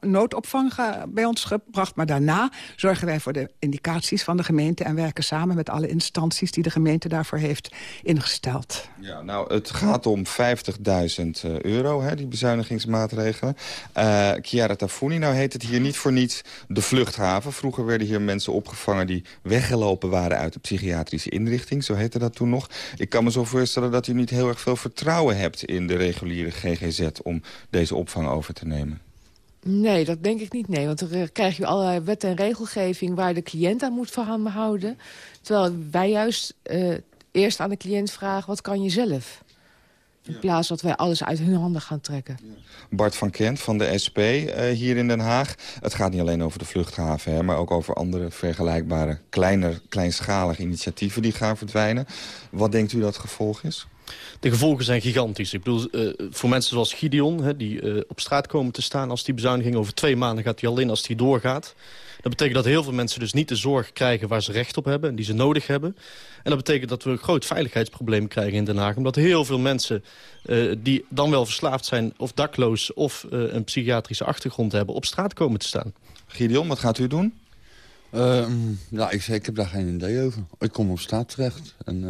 noodopvang bij ons gebracht. Maar daarna zorgen wij voor de indicaties van de gemeente... en werken samen met alle instanties die de gemeente daarvoor heeft ingesteld. Ja, nou, het gaat om 50.000 eh, euro, hè, die bezuinigingsmaatregelen. Uh, Chiara Tafuni, nou heet het hier niet voor niets de vluchthaven. Vroeger werden hier mensen opgevangen die weggelopen waren uit de psychiatrische inrichting. Zo heette dat toen nog. Ik kan me zo voorstellen dat u niet heel erg veel vertrouwen hebt in de reguliere GGZ... om deze opvang over te nemen? Nee, dat denk ik niet. Nee, want dan eh, krijg je allerlei wet en regelgeving... waar de cliënt aan moet houden. Terwijl wij juist uh, eerst aan de cliënt vragen... wat kan je zelf? In plaats dat wij alles uit hun handen gaan trekken. Bart van Kent van de SP uh, eh, hier in Den Haag. Het gaat niet alleen over de vluchthaven, hè, maar ook over andere vergelijkbare... kleiner, kleinschalige initiatieven die gaan verdwijnen. Wat denkt u dat het gevolg is? De gevolgen zijn gigantisch. Ik bedoel, uh, voor mensen zoals Gideon, hè, die uh, op straat komen te staan... als die bezuiniging over twee maanden gaat die al in als die doorgaat. Dat betekent dat heel veel mensen dus niet de zorg krijgen waar ze recht op hebben... en die ze nodig hebben. En dat betekent dat we een groot veiligheidsprobleem krijgen in Den Haag. Omdat heel veel mensen uh, die dan wel verslaafd zijn of dakloos... of een psychiatrische achtergrond hebben, op straat komen te staan. Gideon, wat gaat u doen? Uh, nou, ik, ik heb daar geen idee over. Ik kom op straat terecht. En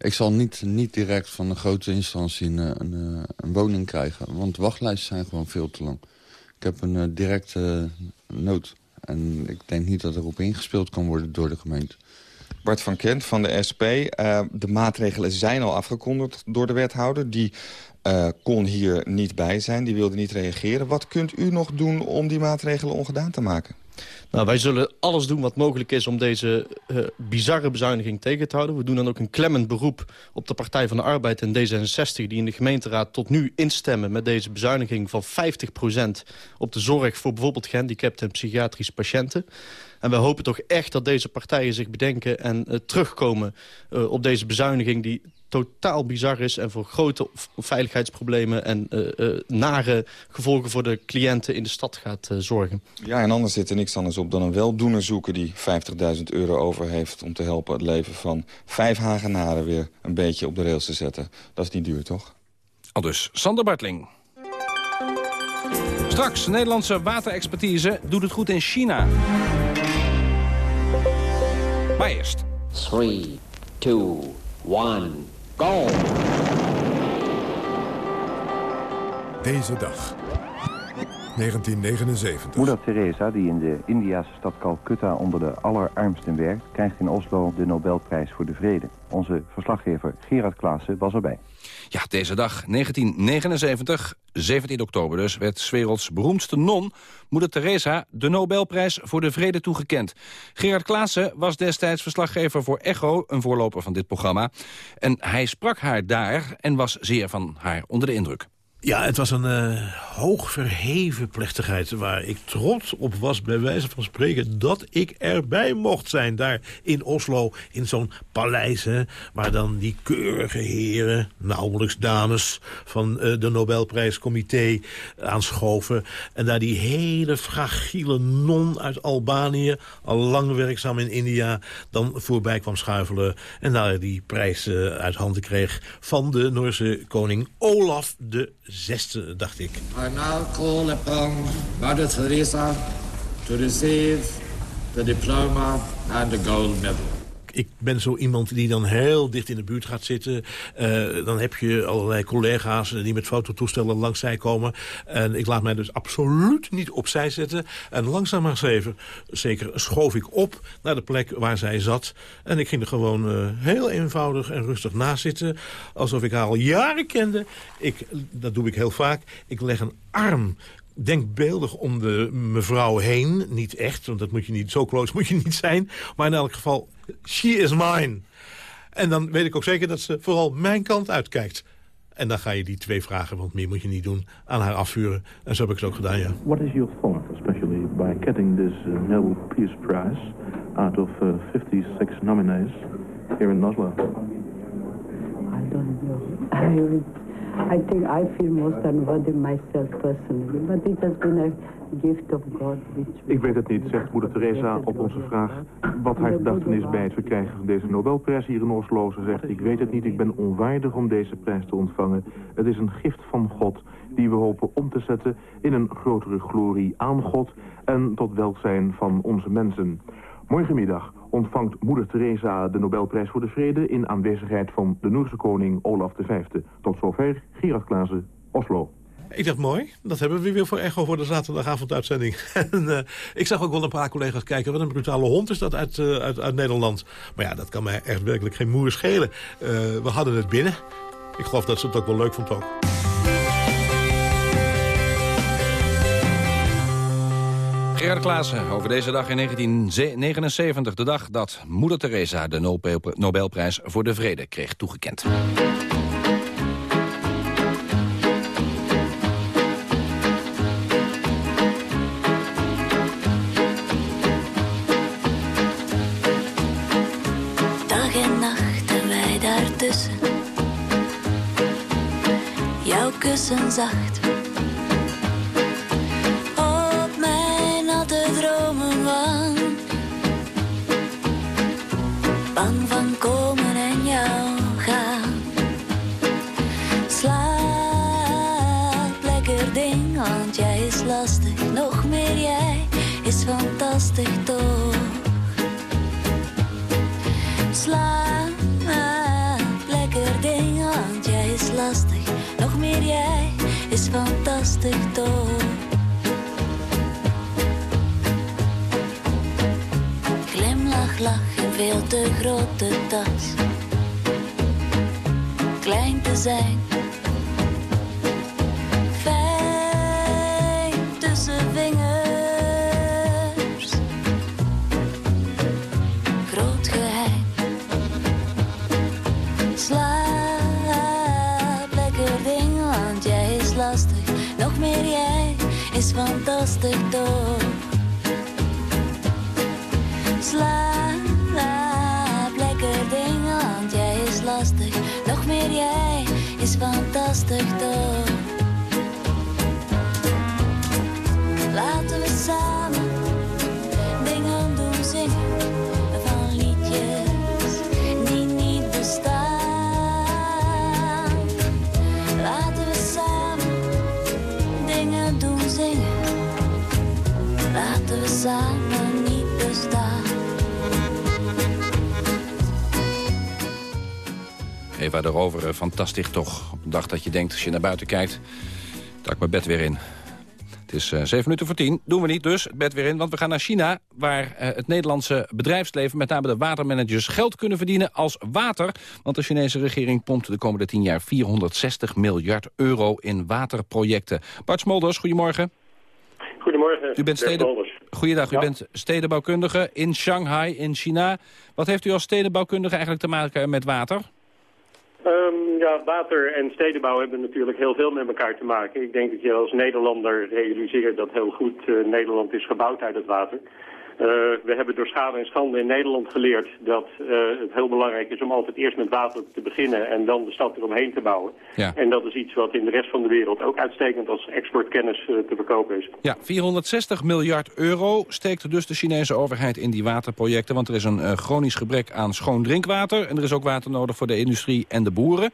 ik zal niet, niet direct van een grote instantie een, een, een, woning krijgen. Want wachtlijsten zijn gewoon veel te lang. Ik heb een uh, directe nood. En ik denk niet dat erop ingespeeld kan worden door de gemeente. Bart van Kent van de SP. De maatregelen zijn al afgekondigd door de wethouder. Die kon hier niet bij zijn, die wilde niet reageren. Wat kunt u nog doen om die maatregelen ongedaan te maken? Nou, wij zullen alles doen wat mogelijk is om deze uh, bizarre bezuiniging tegen te houden. We doen dan ook een klemmend beroep op de Partij van de Arbeid en D66... die in de gemeenteraad tot nu instemmen met deze bezuiniging van 50% op de zorg voor bijvoorbeeld gehandicapten en psychiatrische patiënten. En we hopen toch echt dat deze partijen zich bedenken en uh, terugkomen uh, op deze bezuiniging... die totaal bizar is en voor grote veiligheidsproblemen... en uh, uh, nare gevolgen voor de cliënten in de stad gaat uh, zorgen. Ja, en anders zit er niks anders op dan een weldoener zoeken... die 50.000 euro over heeft om te helpen het leven van vijf Hagenaren... weer een beetje op de rails te zetten. Dat is niet duur, toch? Al dus, Sander Bartling. Straks, Nederlandse waterexpertise doet het goed in China. Maar eerst. 3, 2, 1... Go! Deze dag. 1979. Moeder Teresa, die in de Indiase stad Calcutta onder de allerarmsten werkt... krijgt in Oslo de Nobelprijs voor de Vrede. Onze verslaggever Gerard Klaassen was erbij. Ja, deze dag, 1979, 17 oktober dus, werd werelds beroemdste non, moeder Teresa, de Nobelprijs voor de Vrede toegekend. Gerard Klaassen was destijds verslaggever voor Echo, een voorloper van dit programma. En hij sprak haar daar en was zeer van haar onder de indruk. Ja, het was een uh, hoog plechtigheid waar ik trots op was, bij wijze van spreken, dat ik erbij mocht zijn. Daar in Oslo, in zo'n paleis, waar dan die keurige heren, nauwelijks dames van uh, de Nobelprijscomité aanschoven. En daar die hele fragiele non uit Albanië, al lang werkzaam in India, dan voorbij kwam schuifelen. En daar die prijs uh, uit handen kreeg van de Noorse koning Olaf de zesde, dacht ik. I now call upon Mother Teresa to receive the diploma and the gold medal. Ik ben zo iemand die dan heel dicht in de buurt gaat zitten. Uh, dan heb je allerlei collega's die met fototoestellen langs zij komen. En ik laat mij dus absoluut niet opzij zetten. En langzaam maar zeker, zeker schoof ik op naar de plek waar zij zat. En ik ging er gewoon uh, heel eenvoudig en rustig naast zitten. Alsof ik haar al jaren kende. Ik, dat doe ik heel vaak. Ik leg een arm denkbeeldig om de mevrouw heen. Niet echt, want dat moet je niet, zo close moet je niet zijn. Maar in elk geval, she is mine. En dan weet ik ook zeker dat ze vooral mijn kant uitkijkt. En dan ga je die twee vragen, want meer moet je niet doen, aan haar afvuren. En zo heb ik het ook gedaan, ja. What is your thought, especially by getting this uh, Nobel Peace Prize out of uh, 56 nominees here in Oslo? I don't know. I I think I feel most unworthy myself personally, but it has been a gift of God. Which Ik weet het niet, zegt moeder Teresa op onze vraag wat haar gedachten is bij het verkrijgen van deze Nobelprijs hier in Oslo. Ze zegt, ik weet het niet, ik ben onwaardig om deze prijs te ontvangen. Het is een gift van God die we hopen om te zetten in een grotere glorie aan God en tot welzijn van onze mensen. Morgenmiddag ontvangt moeder Teresa de Nobelprijs voor de Vrede... in aanwezigheid van de Noorse koning Olaf V. Tot zover, Gerard Klaassen, Oslo. Ik dacht, mooi, dat hebben we weer voor Echo voor de zaterdagavonduitzending. en, uh, ik zag ook wel een paar collega's kijken... wat een brutale hond is dat uit, uh, uit, uit Nederland. Maar ja, dat kan mij echt werkelijk geen moer schelen. Uh, we hadden het binnen. Ik geloof dat ze het ook wel leuk vond. Gerard Klaassen over deze dag in 1979. De dag dat moeder Teresa de Nobelprijs voor de Vrede kreeg toegekend. Kussen zacht bang van komen en jou gaan. Slaap lekker ding, want jij is lastig. Nog meer jij is fantastisch toch. Toch. Glimlach, lach veel te grote tas. Klein te zijn. Is fantastisch toch. Slaap lastig. Nog meer jij is fantastisch toch. Laten we samen Eva de Rover, fantastisch toch. Op een dag dat je denkt, als je naar buiten kijkt, duik mijn bed weer in. Het is uh, zeven minuten voor tien. Doen we niet dus, het bed weer in, want we gaan naar China... waar uh, het Nederlandse bedrijfsleven, met name de watermanagers... geld kunnen verdienen als water. Want de Chinese regering pompt de komende tien jaar... 460 miljard euro in waterprojecten. Bart Smolders, goedemorgen. Goedemorgen, u bent steden... Goeiedag, u bent stedenbouwkundige in Shanghai, in China. Wat heeft u als stedenbouwkundige eigenlijk te maken met water? Um, ja, water en stedenbouw hebben natuurlijk heel veel met elkaar te maken. Ik denk dat je als Nederlander realiseert dat heel goed uh, Nederland is gebouwd uit het water. Uh, we hebben door schade en schande in Nederland geleerd dat uh, het heel belangrijk is om altijd eerst met water te beginnen en dan de stad eromheen te bouwen. Ja. En dat is iets wat in de rest van de wereld ook uitstekend als exportkennis uh, te verkopen is. Ja, 460 miljard euro steekt dus de Chinese overheid in die waterprojecten, want er is een chronisch gebrek aan schoon drinkwater en er is ook water nodig voor de industrie en de boeren.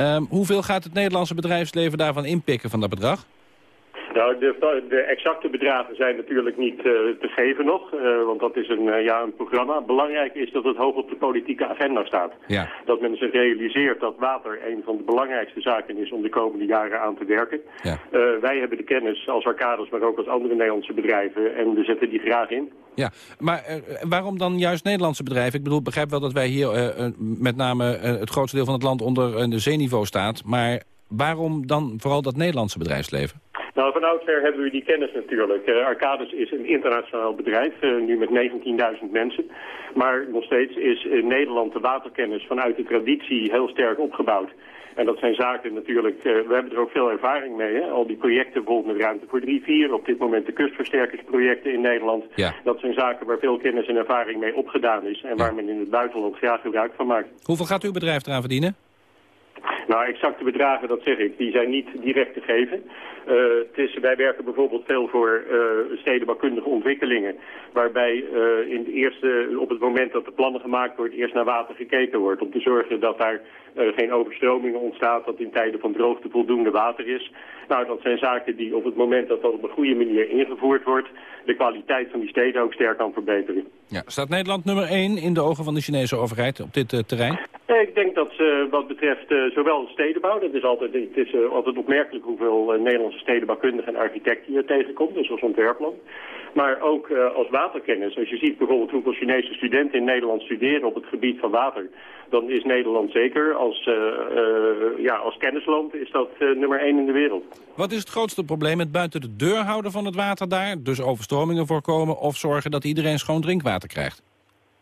Um, hoeveel gaat het Nederlandse bedrijfsleven daarvan inpikken van dat bedrag? Nou, de, de, exacte bedragen zijn natuurlijk niet uh, te geven nog, uh, want dat is een, uh, ja, een programma. Belangrijk is dat het hoog op de politieke agenda staat. Ja. Dat men zich realiseert dat water een van de belangrijkste zaken is om de komende jaren aan te werken. Ja. wij hebben de kennis als Arcades, maar ook als andere Nederlandse bedrijven en we zetten die graag in. Ja, maar waarom dan juist Nederlandse bedrijven? Ik bedoel, begrijp wel dat wij hier met name het grootste deel van het land onder een zeeniveau staat, maar waarom dan vooral dat Nederlandse bedrijfsleven? Nou, van oudsher hebben we die kennis natuurlijk. Uh, Arcadis is een internationaal bedrijf, uh, nu met 19.000 mensen. Maar nog steeds is in Nederland de waterkennis vanuit de traditie heel sterk opgebouwd. En dat zijn zaken natuurlijk, uh, we hebben er ook veel ervaring mee. Hè? Al die projecten bijvoorbeeld met ruimte voor 3-4, op dit moment de kustversterkingsprojecten in Nederland. Ja. Dat zijn zaken waar veel kennis en ervaring mee opgedaan is. En waar men in het buitenland graag gebruik van maakt. Hoeveel gaat uw bedrijf eraan verdienen? Nou, exacte bedragen, dat zeg ik, die zijn niet direct te geven. Uh, het is, wij werken bijvoorbeeld veel voor uh, stedenbouwkundige ontwikkelingen. Waarbij uh, in de eerste, op het moment dat de plannen gemaakt wordt, eerst naar water gekeken wordt. Om te zorgen dat daar geen overstromingen ontstaat, dat in tijden van droogte voldoende water is. Nou, dat zijn zaken die op het moment dat dat op een goede manier ingevoerd wordt, de kwaliteit van die steden ook sterk kan verbeteren. Ja, staat Nederland nummer 1 in de ogen van de Chinese overheid op dit terrein? Ik denk dat ze wat betreft zowel stedenbouw, dat is altijd, het is altijd opmerkelijk hoeveel Nederlandse stedenbouwkundigen en architecten je tegenkomt, dus als ontwerpland. Maar ook als waterkennis. Als je ziet bijvoorbeeld hoeveel Chinese studenten in Nederland studeren op het gebied van water, dan is Nederland zeker als, uh, uh, ja, als kennisland is dat nummer één in de wereld. Wat is het grootste probleem? Het buiten de deur houden van het water daar, dus overstromingen voorkomen of zorgen dat iedereen schoon drinkwater krijgt?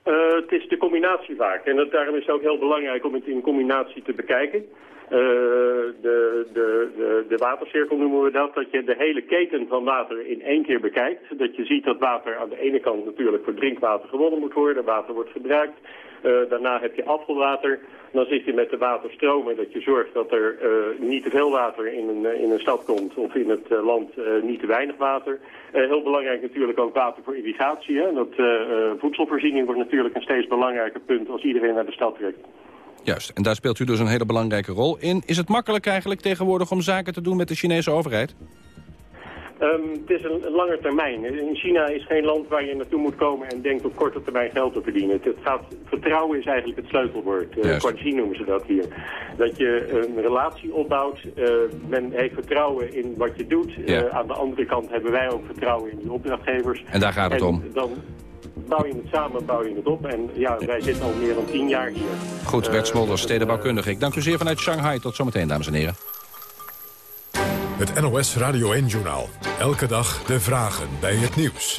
Uh, het is de combinatie vaak. En dat, daarom is het ook heel belangrijk om het in combinatie te bekijken. Uh, de, de, de, de watercirkel noemen we dat. Dat je de hele keten van water in één keer bekijkt. Dat je ziet dat water aan de ene kant natuurlijk voor drinkwater gewonnen moet worden. Water wordt gebruikt. Uh, daarna heb je afvalwater. Dan zit je met de waterstromen dat je zorgt dat er uh, niet te veel water in een, in een stad komt of in het land niet te weinig water. heel belangrijk natuurlijk ook water voor irrigatie. Hè? Dat, voedselvoorziening wordt natuurlijk een steeds belangrijker punt als iedereen naar de stad trekt. Juist, en daar speelt u dus een hele belangrijke rol in. Is het makkelijk eigenlijk tegenwoordig om zaken te doen met de Chinese overheid? Um, het is een, een lange termijn. In China is geen land waar je naartoe moet komen en denkt op korte termijn geld te verdienen. Het, het gaat, vertrouwen is eigenlijk het sleutelwoord. Uh, Quanxi noemen ze dat hier. Dat je een relatie opbouwt. Uh, men heeft vertrouwen in wat je doet. Ja. Uh, aan de andere kant hebben wij ook vertrouwen in die opdrachtgevers. En daar gaat het en om. Dan bouw je het samen, bouw je het op. En ja, wij zitten al meer dan tien jaar hier. Goed, Bert Smolders, stedenbouwkundige. Ik dank u zeer vanuit Shanghai. Tot zometeen, dames en heren. Het NOS Radio 1-journaal. Elke dag de vragen bij het nieuws.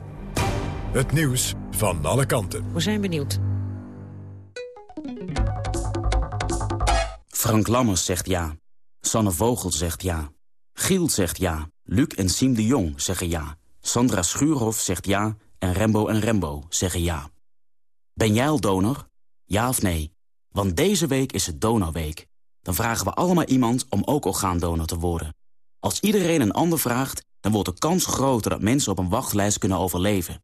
Het nieuws van alle kanten. We zijn benieuwd. Frank Lammers zegt ja. Sanne Vogel zegt ja. Giel zegt ja. Luc en Siem de Jong zeggen ja. Sandra Schuurhoff zegt ja. En Rembo en Rembo zeggen ja. Ben jij al donor? Ja of nee? Want deze week is het Donorweek. Dan vragen we allemaal iemand om ook orgaandonor te worden. Als iedereen een ander vraagt, dan wordt de kans groter dat mensen op een wachtlijst kunnen overleven.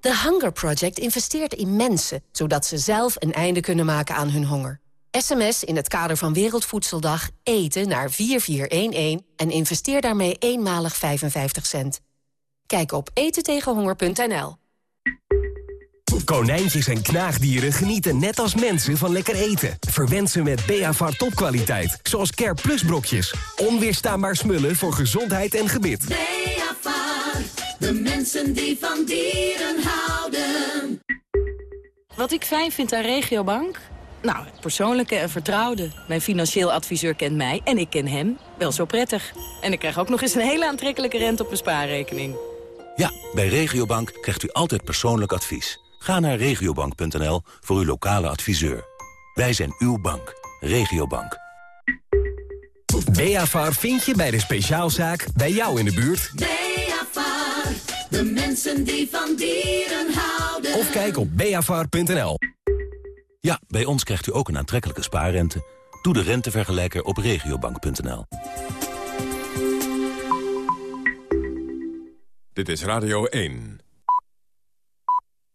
The Hunger Project investeert in mensen... zodat ze zelf een einde kunnen maken aan hun honger. SMS in het kader van Wereldvoedseldag eten naar 4411... en investeer daarmee eenmalig 55 cent. Kijk op etentegenhonger.nl. Konijntjes en knaagdieren genieten net als mensen van lekker eten. Verwend ze met Beavar topkwaliteit, zoals Care Plus brokjes. Onweerstaanbaar smullen voor gezondheid en gebit. Beavar, de mensen die van dieren houden. Wat ik fijn vind aan Regiobank? Nou, het persoonlijke en vertrouwde. Mijn financieel adviseur kent mij en ik ken hem wel zo prettig. En ik krijg ook nog eens een hele aantrekkelijke rente op mijn spaarrekening. Ja, bij Regiobank krijgt u altijd persoonlijk advies. Ga naar regiobank.nl voor uw lokale adviseur. Wij zijn uw bank. Regiobank. Beavar vind je bij de speciaalzaak bij jou in de buurt. Beavar, de mensen die van dieren houden. Of kijk op beavar.nl. Ja, bij ons krijgt u ook een aantrekkelijke spaarrente. Doe de rentevergelijker op regiobank.nl. Dit is Radio 1.